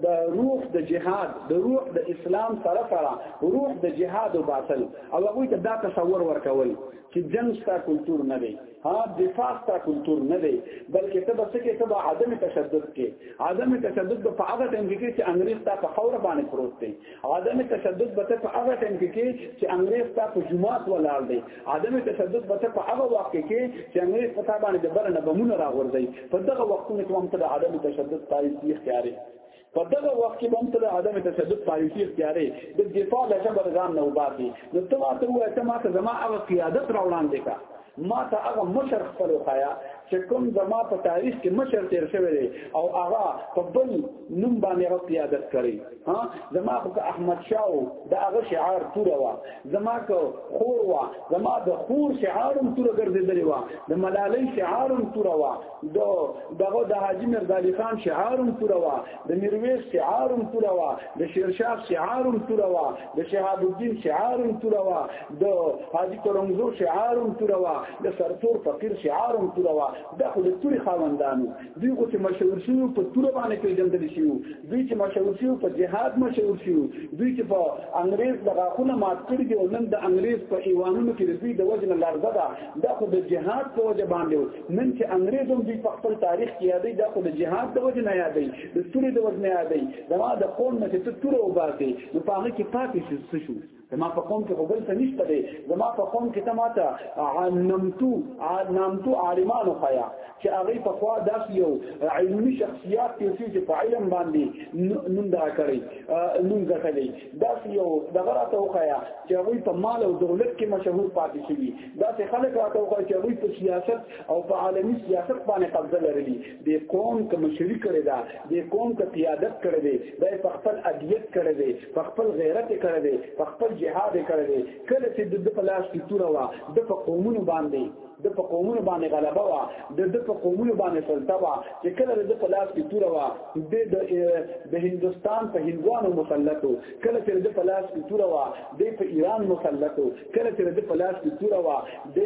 [SPEAKER 1] د روح د جهاد د روح د اسلام سره سره روح د جهاد او باطل او هغه ته دا تصور ورکول چې جنگ ستا کلچر نه دی ها دفاع تا کلچر نه دی بلکې ته بس کې ته عدم تشدد کې عدم تشدد د هغه ټیم کې چې انګريز تا په خوره باندې پروت دی عدم تشدد به ته په هغه ټیم کې چې انګريز تا په جمعات ولاړ دی عدم تشدد به ته په هغه وخت کې چې انګريز په تا باندې د برنه بمونه راغورځي په دغه وختونو کې هم ته د عدم تشدد تاریخ اختیاري په دغه وخت کې هم ته د عدم تشدد پالیسی اختیارې د دفاع له شبه ځان نه وباسي نو ته ماته وایې ته ماته زما هغه قیادت را وړاندې کا ما ته هغه مشر خپل خایا چې کوم زما په تاریخ کې مشر تیر شوی دی او هغه په بل نوم باندې هغه قیادت کړی ها زما خو احمد شاه د هغه شعار تور وا زما کو خور وا زما د خور شعارم تور ګرځېدلی وا د ملالۍ شعارم تور وا د دغه د حاجی مرزا علي خان شعارم پوره وا د میرویس شعارم پوره وا د شیرشاه شعارم پوره وا د شهاب الدین شعارم پوره وا د حاجی کرمزو شعارم پوره وا د سرتور فقیر شعارم پوره وا د خو د توري خاوندانو دوی خو چې مشهور شي په تور باندې پیژندل شي دوی چې مشهور شي په جهاد مشهور شي دوی چې په انګريز د غاخونه مات کړی دی نن د انګريز په ایوانونو کې دوی د وجه لارزه ده د خو د جهاد په وجه باندې نن چې انګريز هم دوی په خپل تاریخ کې یادې دا خو د جهاد د وجه نه یادې د تورې د وجه نه یادې دا د قوم نه چې تور او باسي نو په هغه کې پاتې شو څه شو زما په قوم کې خبر څه نشته دی زما په قوم کې ته ماته نمتو نمتو عالمانو خیا چې هغه په خوا داس یو علمي شخصیت کې چې په علم باندې نوم دا کړی نوم ځکړي داسې یو دغه راته وښایا چې هغوی په مال او دولت کې مشهور پاتې شوي داسې خلک راته وښایا چې هغوی په سیاست او په عالمي سیاست باندې قبضه لرلي د قوم که مشري کړې ده د قوم که قیادت کړې دی دا په خپل ادیت کړې دی په خپل غیرت کړې دی په خپل جهاد کړې دی کله چې د په لاس کې توره وه د په قومونو باندې د په قومونو باندې غلبه وا د د په قومونو باندې سلطه وا چې کله د په لاس کې توره وا د د هندستان په هندوانو مسلطو کله چې د په لاس کې توره وا د په ایران مسلطو کله چې د په لاس کې توره وا د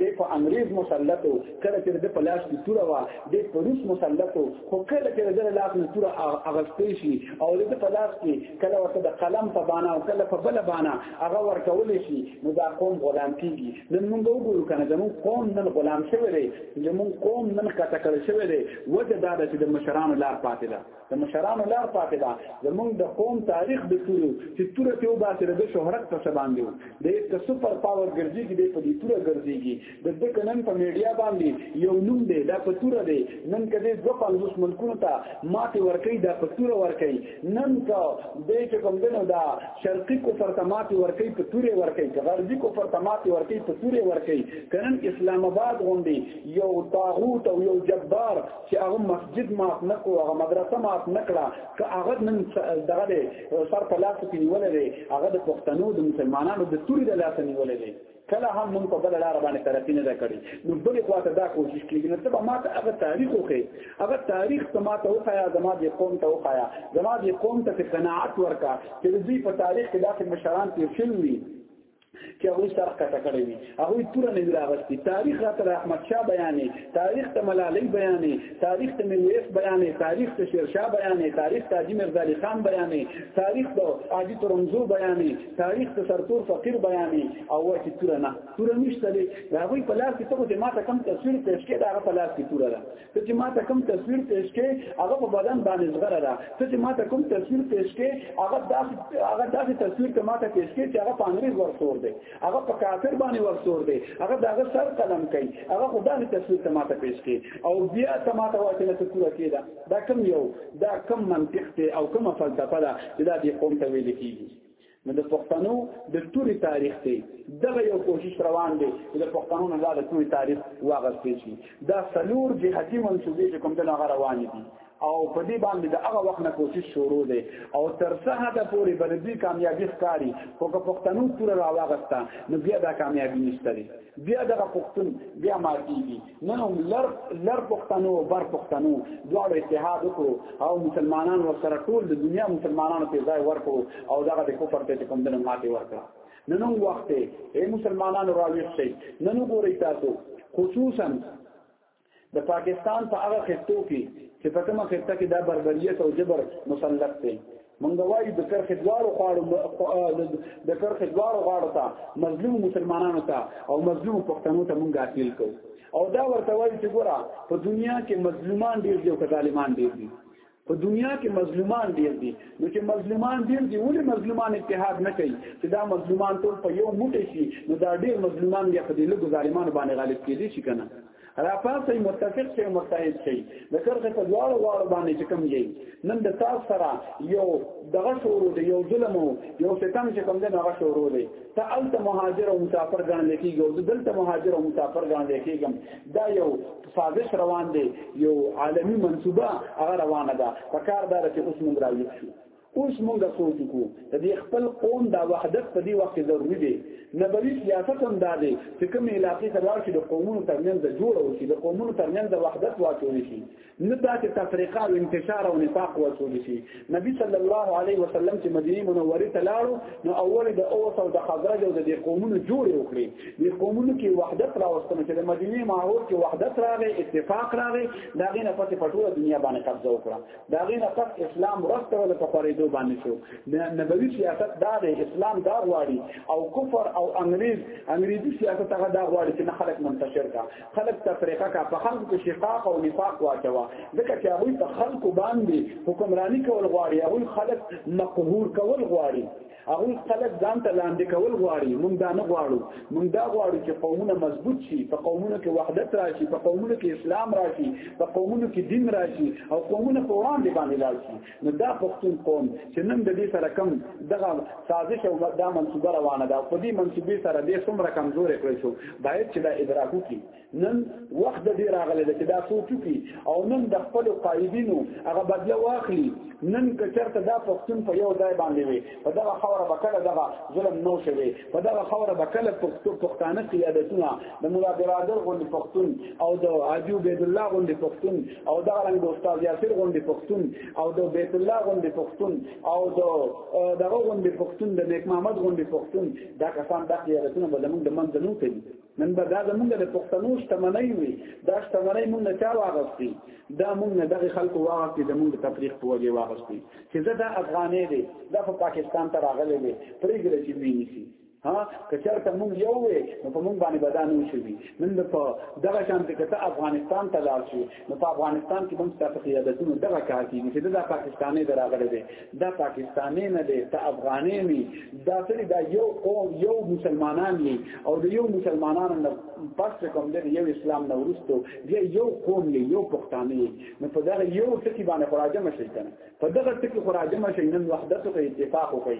[SPEAKER 1] د په انګريز مسلطو کله چې د په لاس کې توره وا د په روس مسلطو خو کله چې د لاس نه توره اغستې شي او د په لاس کې کله ورته د قلم په بانا او کله په بل بانا هغه ورکول شي نو دا قوم غلام کیږي نن موږ وګورو کنه زموږ قوم نن غلام شوی دی زموږ قوم نن کته کړی شوی دی وجه دا ده چې د مشرانو لار پاتې ده د مشرانو لار پاتې ده زموږ د قوم تاریخ د تورو چې توره ته وباسي د شهرت په سبان دی د یو سپر پاور ګرځي کې د په دې توره ګرځيږي د دې کنن په میډیا باندې یو نوم دی دا په توره دی نن کله 250 ملکونو ته ماته ورکې دا په توره ورکې نن کا دې چې کوم دنو دا شرقي کو فرتمات ورکی په توري ورکی غربي کو فرتمات ورکی په توري ورکی کنن اسلام آباد غونډي یو طاغوت او یو جبار چې هغه مسجد مات نکو هغه مدرسه مات نکړه که هغه نن دغه سر په لاس کې نیولې هغه د پښتنو د مسلمانانو د توري د لاس نیولې کله هم مونږ په بل لار باندې ترقی نه کړی نو بل خوا ته دا کوشش کیږي نو ته ما ته هغه تاریخ وکي هغه تاریخ ته ما ته وخایا زما د قوم ته وخایا زما د قوم ته قناعت ورکا چې دې په تاریخ کې داسې مشران تیر شوی چې هغه سره کټه کړې وي هغه پوره نه راغستي تاریخ راته احمد شاه بیانې تاریخ ته ملالۍ بیانې تاریخ ته میرویس بیانې تاریخ ته شیر شاه بیانې تاریخ ته حاجی مرزا علي خان بیانې تاریخ ته حاجی ترمزو بیانې تاریخ ته سرتور فقیر بیانې او ورته تور نه تور نشته دی دا وی په لاس کې ته د ماته کم تصویر پېښ کې دا په لاس کې تور ده ته چې ماته کم تصویر پېښ کې هغه په بدن باندې زغره ده ته چې ماته کم تصویر پېښ کې هغه داسې هغه داسې تصویر ته ماته پېښ کې چې هغه په انګریز ورسور دی هغه په کافر باندې ورسور دی هغه دغه سر قلم کوي هغه خدای تصویر ته ماته پېښ کې او بیا ته ماته واچې نه تور کېده دا کم یو دا کم منطق ته او کومه فلسفه ده چې دا دې قوم ته ویل کیږي نو د پښتنو د ټولي تاریخ دی دغه یو کوشش روان دی چې د پښتنو نه د ټولي تاریخ واغستې شي دا سلور جهاتي منسوبې چې کوم د هغه روان دي او په دې باندې د هغه وخت نه کوشش شروع دی او تر څه حد پورې بلدي کامیابی ښکاری خو که پښتنو پورې راواغستا نو بیا دا کامیابی نشته بیا دغه پښتون بیا ماتیږي نن هم لر لر پښتنو بر پښتنو دواړو اتحاد وکړو او مسلمانان ورسره ټول د دنیا مسلمانانو په ځای ورکړو او دغه د کفر ته کوم دنه ماتي ورکړه نن هم وخت اے مسلمانانو راویښ شئ نن وګورئ تاسو خصوصا د پاکستان په هغه خطو کې چې په کومه خطه کې دا بربریت او جبر مسلط دی مونږ وایو د کرخې دواړو خواړو د کرخې دواړو غاړو ته مظلوم مسلمانانو ته او مظلوم پښتنو ته مونږ اپیل کوو او دا ورته وایي چې ګوره په دنیا کې مظلومان ډېر دي او که ظالمان ډېر دي په دنیا کې مظلومان ډېر دي نو چې مظلومان ډېر دي ولې مظلومان اتحاد نه کوي چې دا مظلومان ټول په یو موټی شي نو دا ډېر مظلومان بیا په دې لږو ظالمانو باندې غالب کېدی شي که نه را پاسې متفق شي متحد شي د کرخه په دواړو غواړو باندې چې کوم یي نن د تاسو سره یو دغه شروع دی یو ظلم یو ستم چې کوم دی هغه شروع دی ته الت مهاجر او مسافر ګڼل کیږي او دلته مهاجر او مسافر ګڼل کیږي دا یو سازش روان دی یو عالمی منصوبه هغه روانه ده په کار دار چې اوس موږ راځو اوس موږ سوچ وکړو د دې خپل قوم دا وحدت په دې وخت ضروری دی نبوي سیاست هم دا دی چې کوم علاقې ته لاړ شي د قومونو ترمنځ د جوړ او شي د قومونو ترمنځ د وحدت واچول شي نه دا چې تفریقه او انتشار او نفاق واچول شي نبی صلی الله علیه وسلم چې مدینه منوره ته لاړ نو اول د اوس او د خزرج او د قومونو جوړ وکړي د قومونو کې وحدت راوستنه چې د مدینه ماحول کې وحدت راغی اتفاق راغی دا غینه پته پټوله دنیا باندې قبضه وکړه دا غي نه پس اسلام ورسته ول په فرېدو باندې شو نبوي سیاست دا دی اسلام دا غواړي او کفر او انګريز انګريزي سیاست هغه دا غواړي چې خلک منتشر کا خلک تفریقه کا په خلکو کې شقاق او نفاق واچوا ځکه چې هغه په خلکو باندې حکمرانی کول غواړي هغه خلک مقهور کول غواړي هغوی خلک ځان ته لاندې کول غواړي موږ دا نه غواړو موږ دا غواړو چې قومونه مضبوط شي په قومونو کې وحدت راشي په قومونو کې اسلام راشي په قومونو کې دین راشي او قومونه په وړاندې باندې لاړ شي نو دا پښتون قوم چې نن د دې سره کم دغه سازش او دا منصوبه روانه ده په دې منصوبې سره دې څومره کمزورې کړی شو باید چې دا ادراک وکړي نن وخت د دې راغلی دی چې دا سوچ وکړي او نن د خپل قائدینو هغه بدله واخلي نن که چرته دا پښتون په یو ځای باندې وي په دغه خبره به کله دغه ظلم نو شوي په دغه خبره به کله پښتون پښتانه قیادتونه د مولا برادر غوندې پښتون او د حاجو بيد الله غوندې پښتون او دا رنګ د استاد یاسر غوندې پښتون او د بیت الله غوندې پښتون او د دغه غوندې پښتون د نیک محمد غوندې پښتون دا کسان د قیادتونه به زمونږ د منځ نه کوي نن به دا زمونږ د پښتنو شتمنۍ وي دا شتمنۍ مونږ نه چا واغستې دا مونږ نه دغه خلکو واغستې د مونږ د تفریق په وجه واغستې چې زه دا افغانې دی دا په پاکستان ته راغلی دی پرېږده چې ویني سي ها کچرته مونږ یو وې نو په مونږ باندې بدانو شي نن په دغه شان کې ته افغانستان ته لاړ شي نو په افغانستان کې موږ تاسو ته یادونه دغه کار کیږي چې دا پاکستاني دراغله دي دا پاکستاني نه دي ته افغاني وي دا سړي دا یو قوم یو مسلمانان دي او د یو مسلمانانو نه پس کوم دي یو اسلام نه ورستو دی یو قوم دی یو پښتاني نو په دغه یو ټکی باندې خراجه مشي کنه په دغه ټکی خراجه مشي نن وحدت ته اتفاق وکړي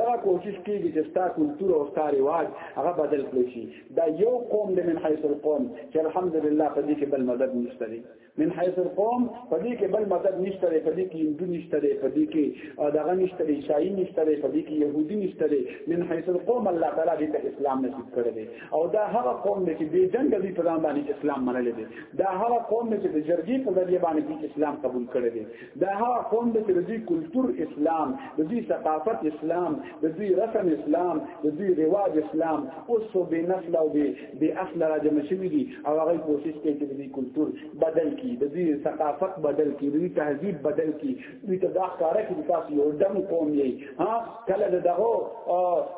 [SPEAKER 1] دا کوشش کیږي چې ستاسو کلچر او ستاسو رواج هغه بدل کړي دا یو قوم د من حيث القوم چې الحمدلله په دې کې بل مدد نشته دی من حيث القوم په دې کې بل مدد نشته دی په دې کې هندو نشته دی په دې کې دغه نشته دی شای نشته دی په دې کې يهودي نشته دی من حيث القوم الله تعالی دې ته اسلام نصیب کړی دی او دا هغه قوم دی چې بې جنگ دی په ځان باندې اسلام منلی دی دا هغه قوم دی چې د جرګې په ذریعہ باندې اسلام قبول کړی دی دا هغه قوم د دوی کلچر اسلام د دوی ثقافت اسلام د دوی رسم اسلام د دوی رواج اسلام اوس خو به نسل او به به اصل را جمع شوی دي او هغه کوشش کوي چې د دوی کلچر بدل کړي د دوی ثقافت بدل کړي د دوی تهذیب بدل کړي دوی ته دا ښکاره کړي تاسو یو دم قوم یې ها کله د دغه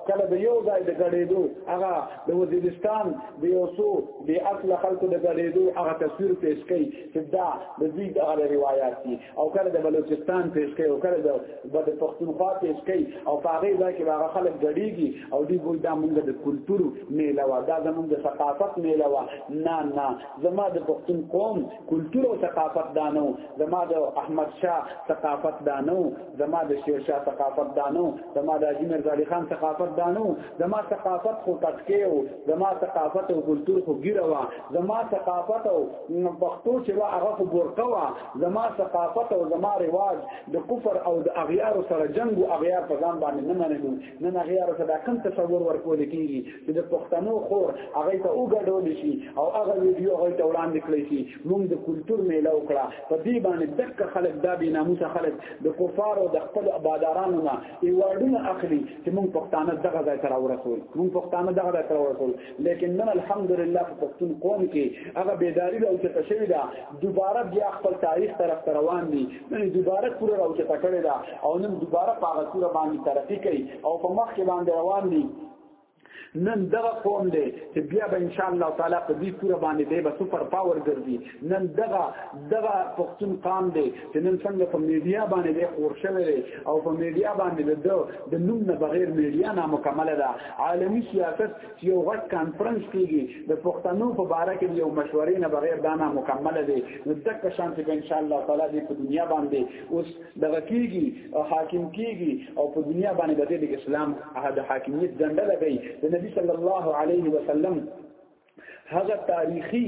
[SPEAKER 1] کله د یو ځای د غړېدو هغه د وزیرستان د یو څو د اصل خلکو د غړېدو هغه تصویر پیش کړي دا د دوی د هغه روایت دي او کله د بلوچستان پیش کوي او کله د بد پښتونخوا پیش کوي او په هغه ځای کې هغه خلک غړيږي او دوی ګوي دا موږ د کلچر میله وا دا زموږ د ثقافت میله وا نه نه زما د پښتون قوم کلچر او ثقافت دانو زما د احمد شاه ثقافت دانو زما د شیر شاه ثقافت دانو زما د اجي مرزا علي خان ثقافت دانو زما ثقافت خو تکیو زما ثقافت او کلچر خو ګیره وا زما ثقافت او پښتو چې وا هغه خو بورقه وا زما ثقافت او زما رواج د کفر او د اغیار سره جنگ او اغیار په ځان باندې نه منلو نن اغیار سره کوم تصور ورکول کیږي چې د پښتنو خور هغه ته وګډول شي او هغه ویډیو هغه ته وړاندې کړی شي موږ د کلچر میله وکړه په دې باندې دک خلک دا بي ناموس خلک د کفار او د خپل بادارانو نه ایوارډونه اخلي چې موږ پښتانه دغه ځای سره ورسول موږ پښتانه دغه ځای سره ورسول لیکن نن الحمدلله په پښتون قوم کې هغه بیداری او چې تشوی دا دوباره بیا خپل تاریخ طرف ته روان دي نن دوباره پوره راو چې تکړه دا او نن دوباره په هغه پوره باندې ترقی کوي او په مخ کې باندې روان دي نن دغه قوم دی چې بیا به ان شاء الله تعالی په دې پوره باندې به سپر پاور ګرځي نن دغه دغه پښتون قام دی چې نن څنګه په میډیا باندې د خور شوی دی او په میډیا باندې د د نوم نه بغیر میډیا نامکمله ده عالمی سیاست چې یو غټ کانفرنس کیږي د پښتنو په باره کې یو مشورې نه بغیر دا نامکمله دی نو دغه شان چې ان شاء الله تعالی دې په دنیا باندې اوس دغه کیږي او حاکم کیږي او په دنیا باندې د اسلام د حاکمیت ګنډه لګي د نبی صلی الله علیه وسلم هغه تاریخي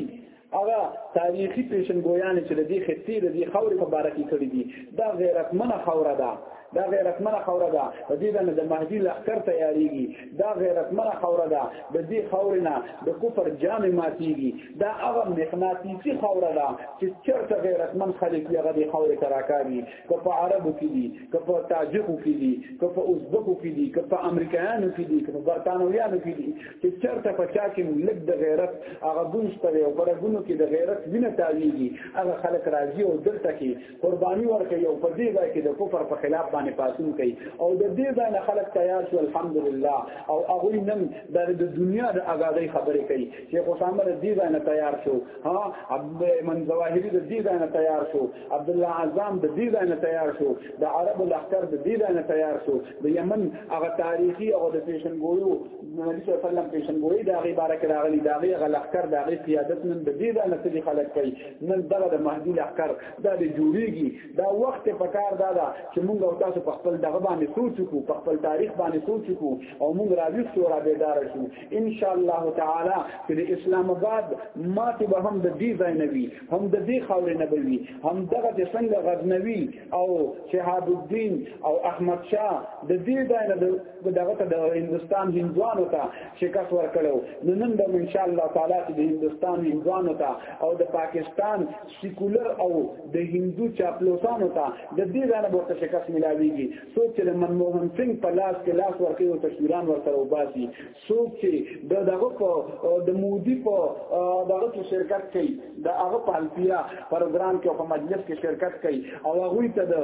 [SPEAKER 1] هغه تاریخي پیشنګویان چې د دې خطې د دې خاورې په باره کې کړې دي دا غیرتمنه خوره ده دا غیرتمنه خوره ده د دې نه د مهدی لښکر تیاریږي دا غیرتمنه خوره ده د دې خاورې نه د کفر جام ماتیږي دا هغه مخناطیسي خوره ده چې چرته غیرتمن خلک یې غدي خوره تراکاږي که په عربو کې دي که په تاجکو کې دي که په ازبکو کې دي که په امریکایانو کې دي که په برتانویانو کې دي چې چرته په چا کې لږ د غیرت هغه ګونځ پرې او برګونو کې د غیرت وینه تاویږي هغه خلک راځي او دلته کې قرباني ورکوي او په دې ځای کې د کفر په خلاف باندې پاسون کوي او د دې ځای نه خلک تیار شو الحمدلله او هغه نن د دنیا د آزادۍ خبرې کوي چې اسامه د دې ځای نه تیار شو ها عبد من ظواهری د دې ځای نه تیار شو عبد الله اعظم د دې ځای نه تیار شو د عربو لښکر د دې ځای نه تیار شو د یمن هغه تاریخي او د پیشنګویو نبی صلی الله علیه وسلم پیشنګوی د هغه باره کې راغلي د هغه هغه لښکر د هغه قیادت نن د دې ځای نه څه خلک کوي نن دغه د مهدی لښکر دا د جوړیږي دا وخت په کار دا ده چې موږ او تاسو په خپل دغه باندې سوچ وکړو په خپل تاریخ باندې سوچ وکړو او موږ راوي شو را بیدار شو ان شاء الله تعالی چې اسلام آباد ماته به هم د دې ځای نه وي هم د دې خاورې نه بوي هم دغه د څنګه غزنوي او شهاب الدین او احمد شاه د دې ځای نه دغه ته د هندستان هندوانو ته شکست ورکړو نو نن به ان شاء الله تعالی د هندستان هندوانو ته او د پاکستان سیکولر او د هندو چاپلوسانو ته د دې ځای نه ورته شکست ملاويږي څوک چې د منموهن سنگ په لاس کې لاس ورکړي او تصویران ورته وباسي څوک چې د دغه په د مودي په دغه کې شرکت کوي د هغه په الفیا پروګرام کې او په مجلس کې شرکت کوي او هغه ته د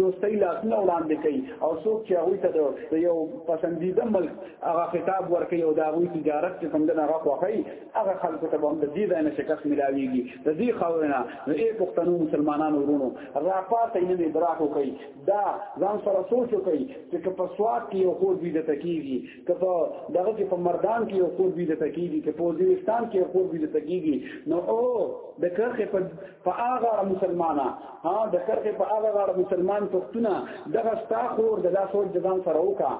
[SPEAKER 1] دوستۍ لاسونه وړاندې کوي او څوک چې هغه ته د یو پسندیده ملک هغه خطاب ورکوي او د هغه تجارت چې څنګه هغه خوښي هغه خلکو ته هم د دې ځای نه شکست ملاويږي د دې خاورنا د اې پښتنو مسلمانانو ورونو راپات یې نه ادراک کوي دا ځان سره سوچ کوي چې په سواد کې یو خو دې د تکیږي که په دغه کې په مردان کې یو کور بیده تکیږي که په وزیرستان کې یو کور بیده تکیږي نو او د کرخه په په هغه مسلمانه ها د کرخه په هغه غاړه مسلمان پښتونه دغه ستا خور د لا سوچ ځان سره وکا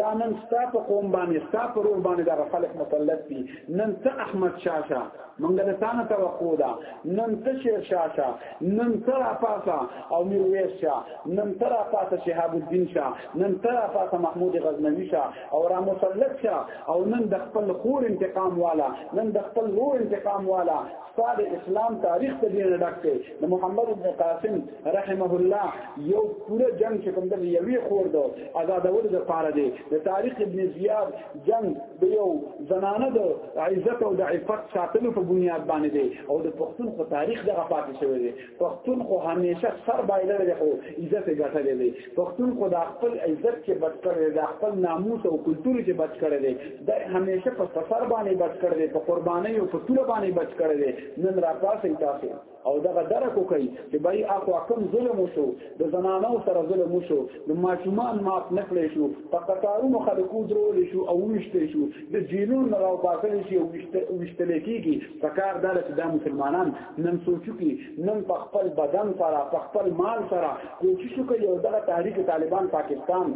[SPEAKER 1] دا نن ستا په قوم باندې ستا په رور باندې دغه خلک مسلط دي نن ته احمد شاشه منګه د تانه توقع ده نن ته شیر شاشه نن تر پاسه او میرویس شاه نن تر پاسه شهاب الدین شاه نن تر پاسه محمود غزنوی شاه او را مسلط شاه او نن د خپل خور انتقام والا نن د خپل لور انتقام والا استاد اسلام تاریخ ته دین ډکته د محمد ابن قاسم رحمه الله یو پوره جنگ چې کوم د یوې خور دو آزادولو لپاره دی د تاریخ ابن زیاد جنگ د یو زنانه د عزت او د عفت ساتلو په بنیاد باندې دی او د پښتون خو تاریخ دغه پاتې شوی دی پښتون خو همیشه سر بایلل دی خو عزت یې ګټلی دی پښتون خو د خپل عزت کې بچ کړی دی د خپل ناموس او کلتور کې بچ کړی دی د همیشه په سفر باندې بچ کړی دی په قربانۍ او په توله باندې بچ کړی دی نن را پاسې تاسو او دغه درک وکړي چې بای اخوا کوم ظلم وشو د زنانو سره ظلم وشو د ماشومان معاف نکړې شو په قطارونو خلکو درول شو او وشته شو د جیلون نه راو باسل شي او وشتل کېږي پکار دل چې د مسلمانان نن سوچو کې نن په خپل بدن سره په خپل مال سره کوشش کوي او دغه تحریک طالبان پاکستان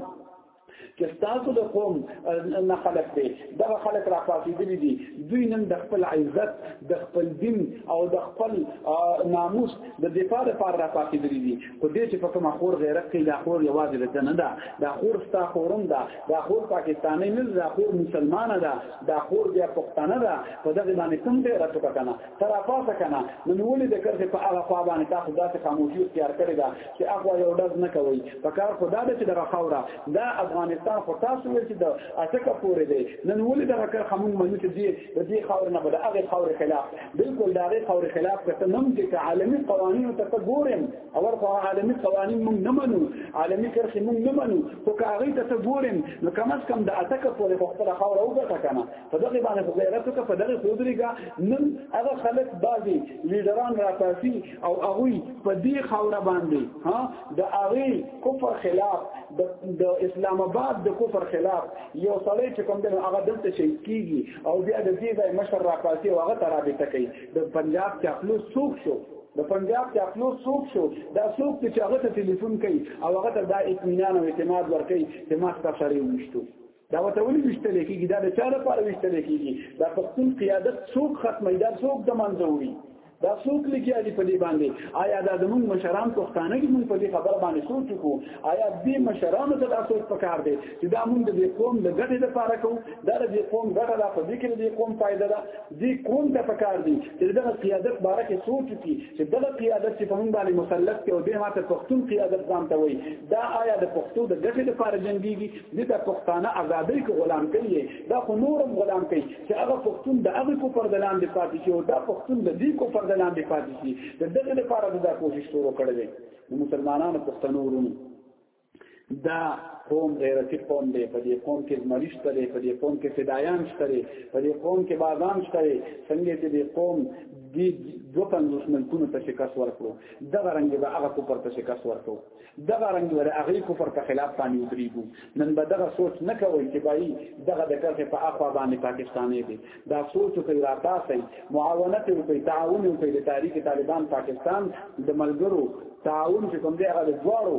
[SPEAKER 1] چې تاسو د قوم نه خلق دی دا خلق را فاسدلی دي دوی نن د خپل عزت د خپل دین او د خپل ناموس د دفاع لپاره را فاسدلی دي خو دې چې په کوم خور غیرت کې دا خور یوازې لته نه ده دا خور ستا خورم ده دا خور پاکستاني نه ده خور مسلمانه ده دا خور بیا پښتانه ده په دغه باندې کوم غیرت وکړه ته راپاسه که نه نو مې ولې د کرښې په هغه خوا باندې تاسو داسې خاموشي اختیار کړې ده چې هغه یو ډز نه کوئ په کار خو دا ده چې دغه خاوره دا افغانستان خو تاسو ویل چې د اټکه پورې دی نن ولې دغه کرښه مونږ منو چې دې د دې خاورې نه به د هغې خاورې خلاف بالکل د هغې خاورې خلاف که ته نم چې که عالمي قوانینو ته ته ګورم اول خو عالمي قوانین مونږ نه منو عالمي کرښې مونږ نه منو خو که هغې ته ته ګورم نو کم از کم د اټکه پورې خو خپله خاوره وګټه که نه په دغه باندې خو غیرت وکړه په دغه خودريګه نن هغه خلک بعضي لیډران راپاسي او هغه په دې خوره باندې ها د هغه کفر خلاف د اسلام آباد د کفر خلاف یو سړی چې کوم دغه هغه دلته شي کیږي او بیا د دې ځای مشر راپاسي او هغه ترابطه کوي د پنجاب کې خپل سوق شو د پنجاب کې خپل څوک شو دا څوک چې هغه ته ټلیفون کوي او هغه ته دا اطمینان او اعتماد ورکوي چې ما ستاسو سره وشتو دا وته ولې وشتل کېږي دا د چا لپاره وشتل کېږي دا پښتون قیادت څوک ختمي دا څوک د منځوري دا څوک لګیا دي په دې باندې آیا دا زموږ مشران پښتانه دي موږ په دې خبر باندې سوچ وکړو آیا دې مشرانو ته دا سوچ پکار دی چې دا موږ د دې قوم د ګټې لپاره کوو دا د دې قوم ګټه ده په دې کې د دې قوم فائدہ ده دې قوم ته پکار دی چې دا قیادت باره کې سوچ وکړي چې دا قیادت چې په موږ باندې مسلط کې او دې ماته پښتون قیادت ځان ته وایي دا آیا د پښتو د ګټې لپاره جنګيږي نه د پښتانه ازادۍ کو غلام کوي دا خو نورم غلام کوي چې هغه پښتون د هغه کو پر دلان دی پاتې شي او دا پښتون د دې کو پر دلان دی پاتې شي د دغه لپاره دا کوشش شروع کړی دی مسلمانانو پښتنو ورونو دا قوم غیرتی قوم دی په دې قوم کې زمری شته دی په دې قوم کې فدایان شته دی په دې قوم کې بازان شته دی څنګه چې دې قوم دې دوه پنځوس ملکونو ته شکست ورکړو دغه رنګ به هغه کو پر ته شکست ورکړو دغه رنګ ور هغه کفر په خلاف باندې ودرېګو نن به دغه سوچ نه کوي چې بای دغه د کرخه په اخوا باندې پاکستاني دي دا سوچ ته را پاسي معاونت او په تعاون او په تاریخ طالبان پاکستان د ملګرو تعاون چې کوم دی هغه د دوارو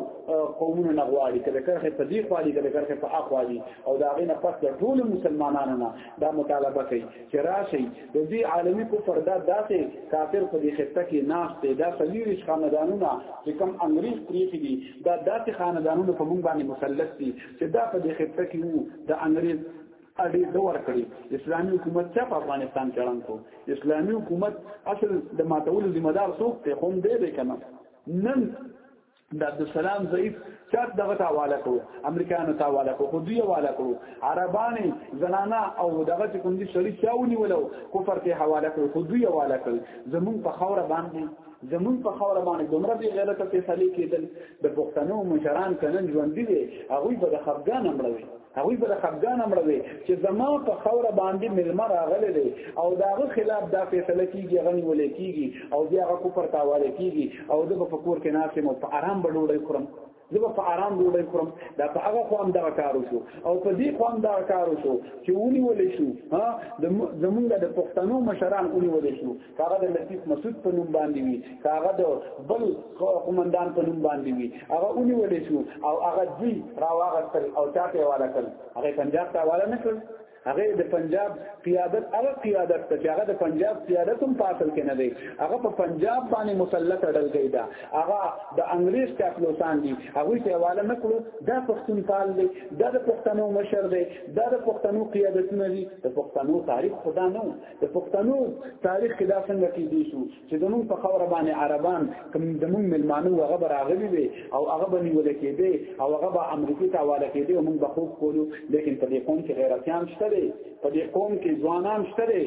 [SPEAKER 1] قومونو نه غواړي کله کرخه په دې خواړي کله کرخه په اخوالي او دا غینه پس د ټول مسلمانانو نه دا مطالبه کوي چې راشي د دې عالمی کفر دا داسې کافر په دې خطه کې ناس دی دا سلیریش خاندانونه چې کم انګریز پریخي دي دا داسې خاندانونه په مونږ باندې مسلط دي چې دا په دې خطه کې وو د انګریز اړې د ور کړی اسلامي حکومت چې په افغانستان کې اړم کو اسلامي حکومت اصل د ماتولو ذمہ دار څوک ته هم دی کنه نن د عبدالسلام ضعیف چا دغه ته حواله کړو امریکایانو ته حواله کړو خو دوی حواله کړو عربانې زنانا او دغه چې کوم دي سړي چا ونیولو کفر ته حواله کړو خو دوی حواله کړو زمون په خوره باندې زمون په خوره باندې دومره بي غیرته فیصله کېدل د پښتنو مشران کنن ژوند دي هغه به د خفګان امروي هغوی به د خفګان مړه وي چې زما په خوره باندې ملما راغلی دی او داغه خلاف دا فیصله کیږي غنی ولې کیږي او بیا هغه کو پر تاواله کیږي او د په کور کې ناسې مو په آرام بډوړې خورم زه په آرام ډوډۍ خورم دا په هغه خو هم دغه کار وشو او په دې خو هم دغه کار وشو چې ونی ولې شو ها زمونږ د پښتنو مشران ونی ولې شو کاغه د لطیف مسعود په نوم باندې وي کاغه د بل قومندان په نوم باندې وي هغه اونې ولې شو او هغه دوی راوغتل او چاته والا کړ هغه پنجاب ته والا نه کړ هغه د پنجاب قیادت هغه قیادت ته هغه د پنجاب قیادت هم پاتل کې نه دی هغه په پنجاب باندې مسلط اړل گئی دا هغه د انګریز کاپلوسان دي هغه ته حواله نکړو دا پښتون پال دی دا د پښتنو مشر دی دا د پښتنو قیادت نه دی د پښتنو تاریخ خدا نه د پښتنو تاریخ کې دا څنګه کې دي شو چې زمونږ په خوره باندې عربان کوم زمونږ ملمانو هغه براغلي وي او هغه باندې ولکې دي او هغه به امریکا ته والا کې دي موږ به خوب کولو لیکن په دې قوم کې غیرتيان شته دي په دې قوم کې ځوانان شته دي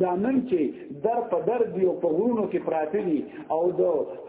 [SPEAKER 1] دا نن چې در په در دی او په غرونو کې پراته دي او د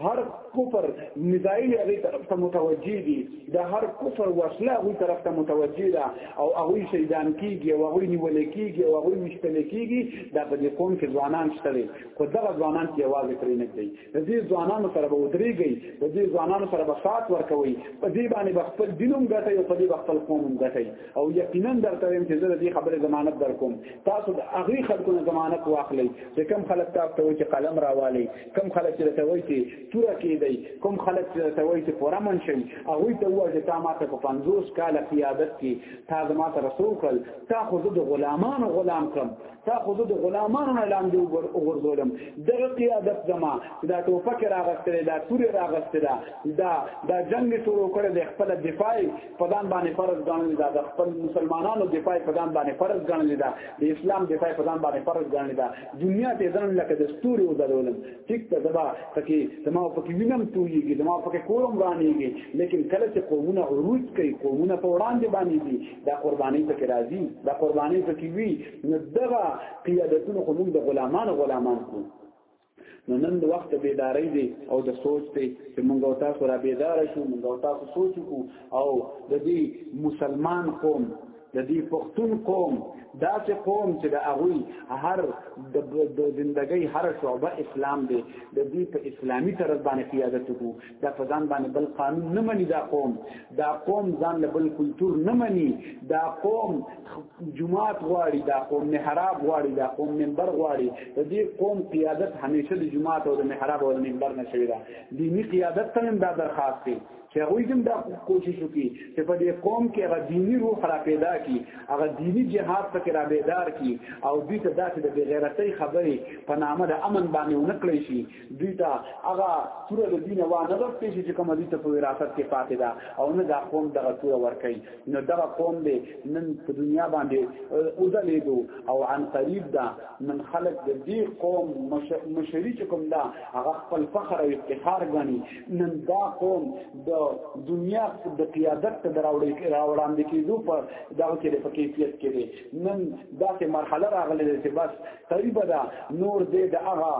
[SPEAKER 1] هر کفر میزایل هغه طرف ته متوجي دي د هر کفر وسله هغه طرف ته متوجه ده او هغه شهیدان کیږي او هغه نیول کیږي او هغه مشتل کیږي دا په دې قوم کې ځوانان شته دي خو دا ځوانان کې आवाज پرې نه دی د دې ځوانانو سره به ودرېږي د دې ځوانانو سره به سات ورکوي په دې باندې به خپل دینوم ګټي او په دې خپل قوم ګټي او یقینا درته وایم چې زه دې خبره ضمانت درکوم تاسو د هغه خلکو نه ضمانت واخلئ چې کم خلک تاسو ته وایي چې قلم راوالي کم خلک چې ته وایي چې توره کېدی کوم خلک چې ته وایي چې پوره من شي هغوی ته ووایه چې تا ما ته په پنځوس کاله قیادت کې تا زما ته رسو کړل تا خو زه د غلامانو غلام کړم تا خو زه د غلامانو نه لاندې وغورځولم دغه قیادت زما چې دا ټوپک راغستلی دا تورې راغستې ده دا دا جنګ یې شروع کړی دی خپله دفاع په ځان باندې فرض ګڼلې ده د خپل مسلمانانو دفاع په ځان باندې فرض ګڼلې ده د اسلام دفاع په ځان باندې فرض ګڼلې ده دنیا ته ځان لکه د ستوري وځلولم ټیک ته دبا پکې زما پکې وینم تویږي زما پکې کورم رانیږي لیکن کله چې قومونه عروج کوي قومونه په وړاندې باندې دي دا قرباني پکې راځي دا قرباني پکې وي نو دغه قیادتونه خو موږ د غلامانو غلامان کوو نو نن د وخت بیداری دی او د سوچ دی چې موږ او تاسو را بیدار شو موږ او تاسو سوچ کو او د دې مسلمان قوم د دې پښتون قوم دا چې قوم چې د هغوی هر د زندګۍ هر شعبه اسلام دی د دې په اسلامي طرز باندې قیادت وکړو دا په ځان باندې بل قانون نه مني دا قوم دا قوم ځان له بل کلچر نه مني دا قوم جماعت غواړي دا قوم محراب غواړي دا قوم منبر غواړي د دې قوم قیادت همیشه د جماعت او د محراب او د منبر نه شوی دا دیني قیادت ته دا درخواست دی چې هغوی هم دا کوشش وکړي چې په دې قوم کې هغه دیني روح را پیدا کړي هغه دیني جهاد پکې را بیدار کړي او دوی ته داسې د بغیرتۍ خبرې په نامه د امن باندې ونه کړی شي دوی ته هغه توره د دین وا نه ورکړي شي چې کومه دوی ته په وراثت کې پاتې ده او نه دا قوم دغه توره ورکړي نو دغه قوم دی نن په دنیا باندې وځلېدو او عن قریب ده من خلق د دې قوم مشري چې کوم ده هغه خپل فخر او افتخار غني نن دا قوم د دنیا د قیادت ته دراوړې راوړاندې کیدو په دغه کې په کیفیت کې دي نن دا ته مرحله راغلې ده چې بس تقریبا دا نور دې د هغه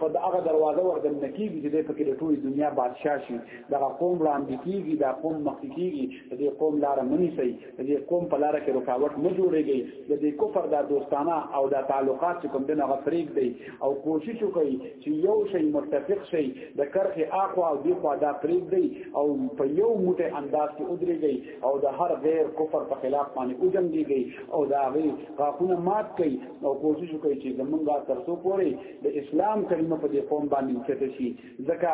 [SPEAKER 1] په هغه دروازه وردن کیږي چې په کې د ټولې دنیا بادشاه شي دا قوم وړاندې کیږي دا قوم مخکې کیږي دې قوم لار منی سي د دې قوم په لار کې رکاوټ نه جوړيږي د دې کفر دا دوستانه او دا تعلقات چې کوم دغه فریق دی او کوشش وکړي چې یو شی متفق شي د کرخه اخوا او دی خوا دا فریق دی او په یو موټه انداز کې ودرېږي او د هر غیر کفر په خلاف باندې وجنګيږي او دا غي قاقونه مات کوي او کوشش وکړي چې زمونږه ترسو پوري د اسلام کلمه په دې قوم باندې چته شي ځکه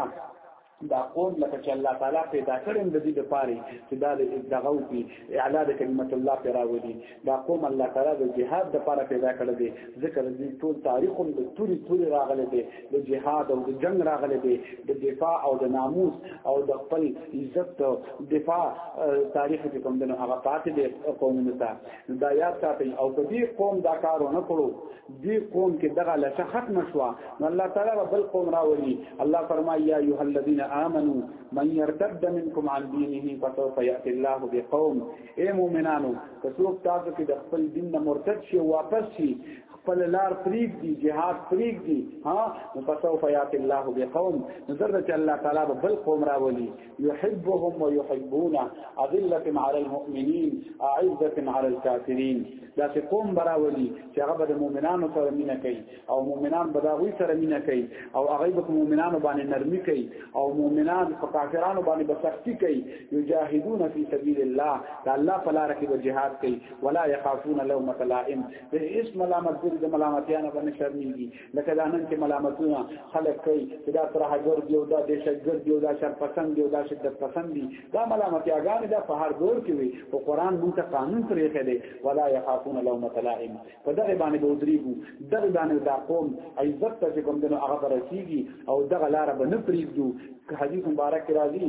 [SPEAKER 1] دا قوم لکه چې الله تعالی پیدا کړم د دې لپاره چې دا دغه وکي اعلی د کلمت الله پر راوړي دا قوم الله تعالی د جهاد لپاره پیدا کړل دي ذکر دې ټول تاریخ هم د توري توري راغلي دي د جهاد او د جنگ راغلي دي د دفاع او د ناموس او د خپل عزت او دفاع تاریخ کې کوم دنه هغه پاتې دي قومونو ته دا یاد ساتي او د دې قوم دا کارونه کړو دی قوم کې دغه لته ختم شو نو الله تعالی به بل قوم راولي الله فرمایي یا ایه الذین آمنو من يرتد منکم عن دینه فسوف یاتی الله بقوم اے مؤمنانو که څوک تاسو کې د خپل دین نه مرتد شي واپس شي خپل لار فریق دي جهاد فریق دي ها نو فسوف یاتی الله بقوم نظر ته الله تعالی به بل قوم راولي يحبهم ويحبونه اذله على المؤمنين اعزه على الكافرين دا چې قوم براولي چې هغه به مؤمنانو سره مینه کوي او مؤمنان به دا غوي سره مینه کوي او هغه به مؤمنانو باندې نرمي کوي او مؤمنان په کافرانو باندې بسختی کوي یجاهدون فی سبیل الله دا الله په لار کې به جهاد کوي ولا يخافون لومۃ لائم د اسم ملامت د ملامتیانو باندې شرمېږي لکه دا نن چې ملامتونه خلک کوي چې دا ترهګر دی او دا دهشتګر دی او دا شرپسند دی او دا شدت پسند دی دا ملامتیاګانې دا په هر دور کې وي او قران مونږ ته قانون پرې خېلې ولا يخافون لومة لائم په دغه باندې به ودرېږو دغه باندې دا قوم عزت ته کوم دنو هغه رسیږي او دغه لار به نه پرېږدو حدیث مبارک راځي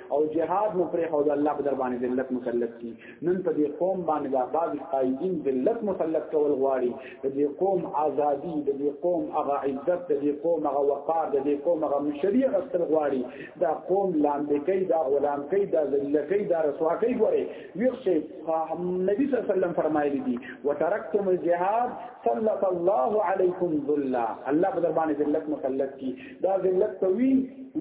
[SPEAKER 1] او جهاد مو پرې خو الله په در باندې ذلت مسلط کی نن په دې قوم باندې دا بعض قائدین ذلت مسلط کول غواړي د دې قوم ازادي د دې قوم هغه عزت د دې قوم هغه وقار د دې قوم هغه مشریع غسل غواړي دا قوم لاندې کوي دا غلام کوي دا ذلت کوي دا رسوا کوي ګوري ویښه نبی صلی الله علیه وسلم فرمایلی دي وترکتم الجهاد صلی الله علیکم ذللا الله په در باندې ذلت مسلط کی دا ذلت توی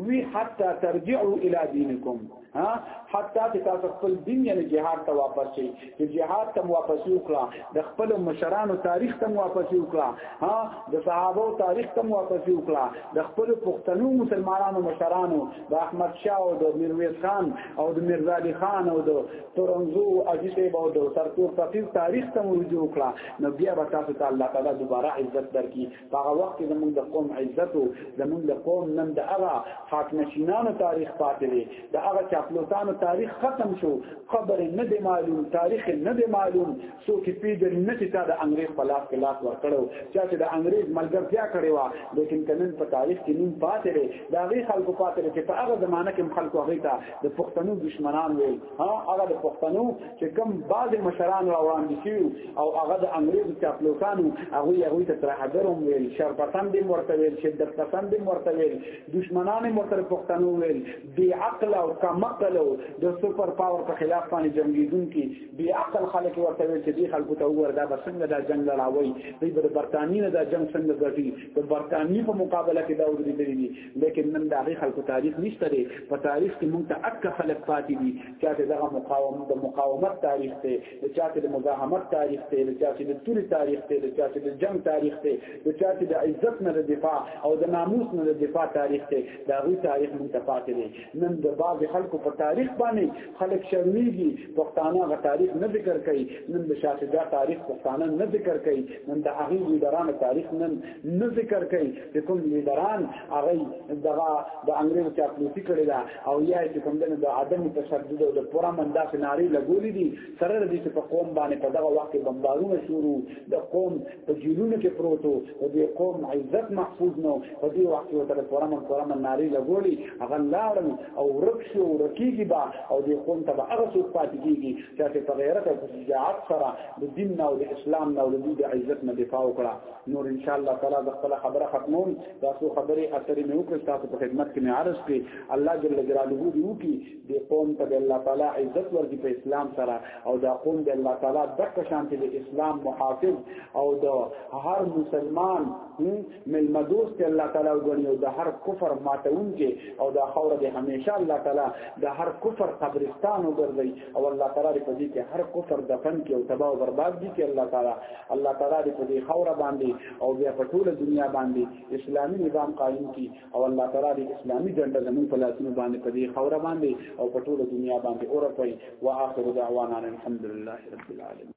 [SPEAKER 1] وی حتا ترجعوا الى دینکم ها حتا چې تاسو خپل دین یعنی جهاد ته واپس شئ چې جهاد ته واپس وکړه د خپل مشرانو تاریخ ته واپس وکړه ها د صحابه تاریخ ته واپس وکړه د خپل پښتنو مسلمانانو مشرانو د احمد شاه او د میرویس خان او د مرزا علي خان او د تورنزو عزیز او د سرتور فقیر تاریخ ته رجوع وکړه نو بیا به تاسو ته الله تعالی دوباره عزت درکړي په هغه وخت کې زمونږ د قوم عزت او زمونږ د قوم نن د هغه خاک نشینانو تاریخ پاتې دی د هغه چاپلوتانو تاریخ ختم شو خبر نه دی معلوم تاریخ نه دی معلوم سو کې پیډر نه چې تا د انګريز په لاس کې لاس ورکړو چې د انګريز ملګرتیا کړې و لیکن کنن په تاریخ کې نوم پاتې دی دا غي خلکو پاتې چې په هغه زمانہ کې خلکو هغه ته د پښتنو دشمنان ویل ها هغه د پښتنو چې کوم بعض مشران را وړاندې شوي او هغه د انګريزو چاپلوسانو هغه هغه ته تر حاضر هم ویل شر پسند هم ورته ویل شدت پسند هم ورته ویل دشمنان هم ورته پښتنو ویل بی عقل او کم عقل او د سپر پاور په خلاف باندې جنگیدونکي بی عقل خلک ورته ویل چې دی خلکو ته وګور دا بسنګ دا جنگ لړاوي دوی د برتانی نه دا جنگ څنګه ګټي د برتانی په مقابله کې دا ودرېدلې لیکن نن دا غي خلکو تاریخ نشته دی په تاریخ کې مونږ ته اک خلک پاتې دي چې دغه مقاومت د مقاومت تاریخ دی چې د مزاحمت تاریخ دی چې د توري تاریخ دی چې د جنگ تاریخ دی چې د عزت نه د دفاع او د ناموس نه د دفاع تاریخ دی دا غي تاریخ مونږ ته پاتې دی نن د بعض خلکو په تاریخ باندې خلک شرمېږي پښتانه غ تاریخ نه ذکر کوي نن د شاهدا تاریخ پښتانه نه ذکر کوي نن د هغه ګډرانه تاریخ نن نه ذکر کوي چې کوم لیډران هغه دغه د انګریزو چاپلوسی کړی دا او یا چې کوم دنه د عدم تشدد او د پوره مندا سناری لګولې دي سره د دې په قوم باندې په دغه وخت کې بمبارونه شروع د قوم په جیلونو کې پروتو او د قوم عزت محفوظ نو په دې وخت کې تر پوره من پوره من ناری لګولې هغه لاړل او رکشو رکیږي با او د قوم ته هغه څوک پاتې کیږي چې په غیرت او شجاعت سره د دین او د اسلام او د عزت نه دفاع وکړه نور ان شاء الله تعالی د خپل خبره ختموم تاسو خبره اثر مې وکړ تاسو په خدمت کې مې عرض کړ الله جل جلاله دې وکي د قوم ته الله تعالی عزت ورکړي په اسلام سره او دا قوم د الله تعالی دغه شان ته د اسلام محافظ او د هر مسلمان مل مدوس ته الله تعالی وګڼي او د هر کفر ماتون کې او دا خوره د همیشه الله تعالی د هر کفر قبرستان وګرځي او الله تعالی دې په دې کې هر کفر دفن کې او تباہ او برباد دي کې الله تعالی الله تعالی دې په دې خوره باندې او بیا په ټوله دنیا باندې اسلامي نظام قائم کړي او الله تعالی دې اسلامي جنډه زمون په لاسونو باندې په دې خوره باندې او په ټوله دنیا باندې اورپي واخر دعوانا الحمدلله رب
[SPEAKER 2] العالمین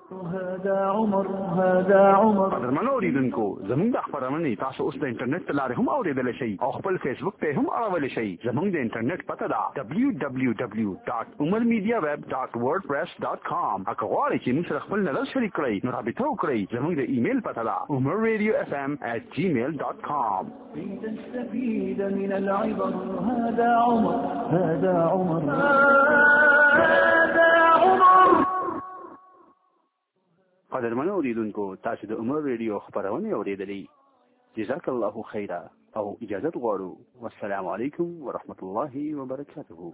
[SPEAKER 3] درمنو اوریدونکو زموږ د خبرونه تاسو اوس د انټرنیټ لارې هم اوریدل شئ او خپل فیسبوک ته هم اړول شئ زموږ د انټرنیټ پته دا www.umarmediaweb.wordpress.com اګه غواړئ چې موږ سره خپل نظر شریک کړئ نو رابطه وکړئ زموږ د ایمیل پته دا umarradiofm@gmail.com
[SPEAKER 2] لتستفيد من العبر هذا عمر هذا عمر هذا عمر
[SPEAKER 3] قدرمن اوریدونکو تاسو د عمر ریډیو خبرونه اوریدلې جزاک الله خیرا او اجازه غواړو والسلام علیکم ورحمت الله وبرکاته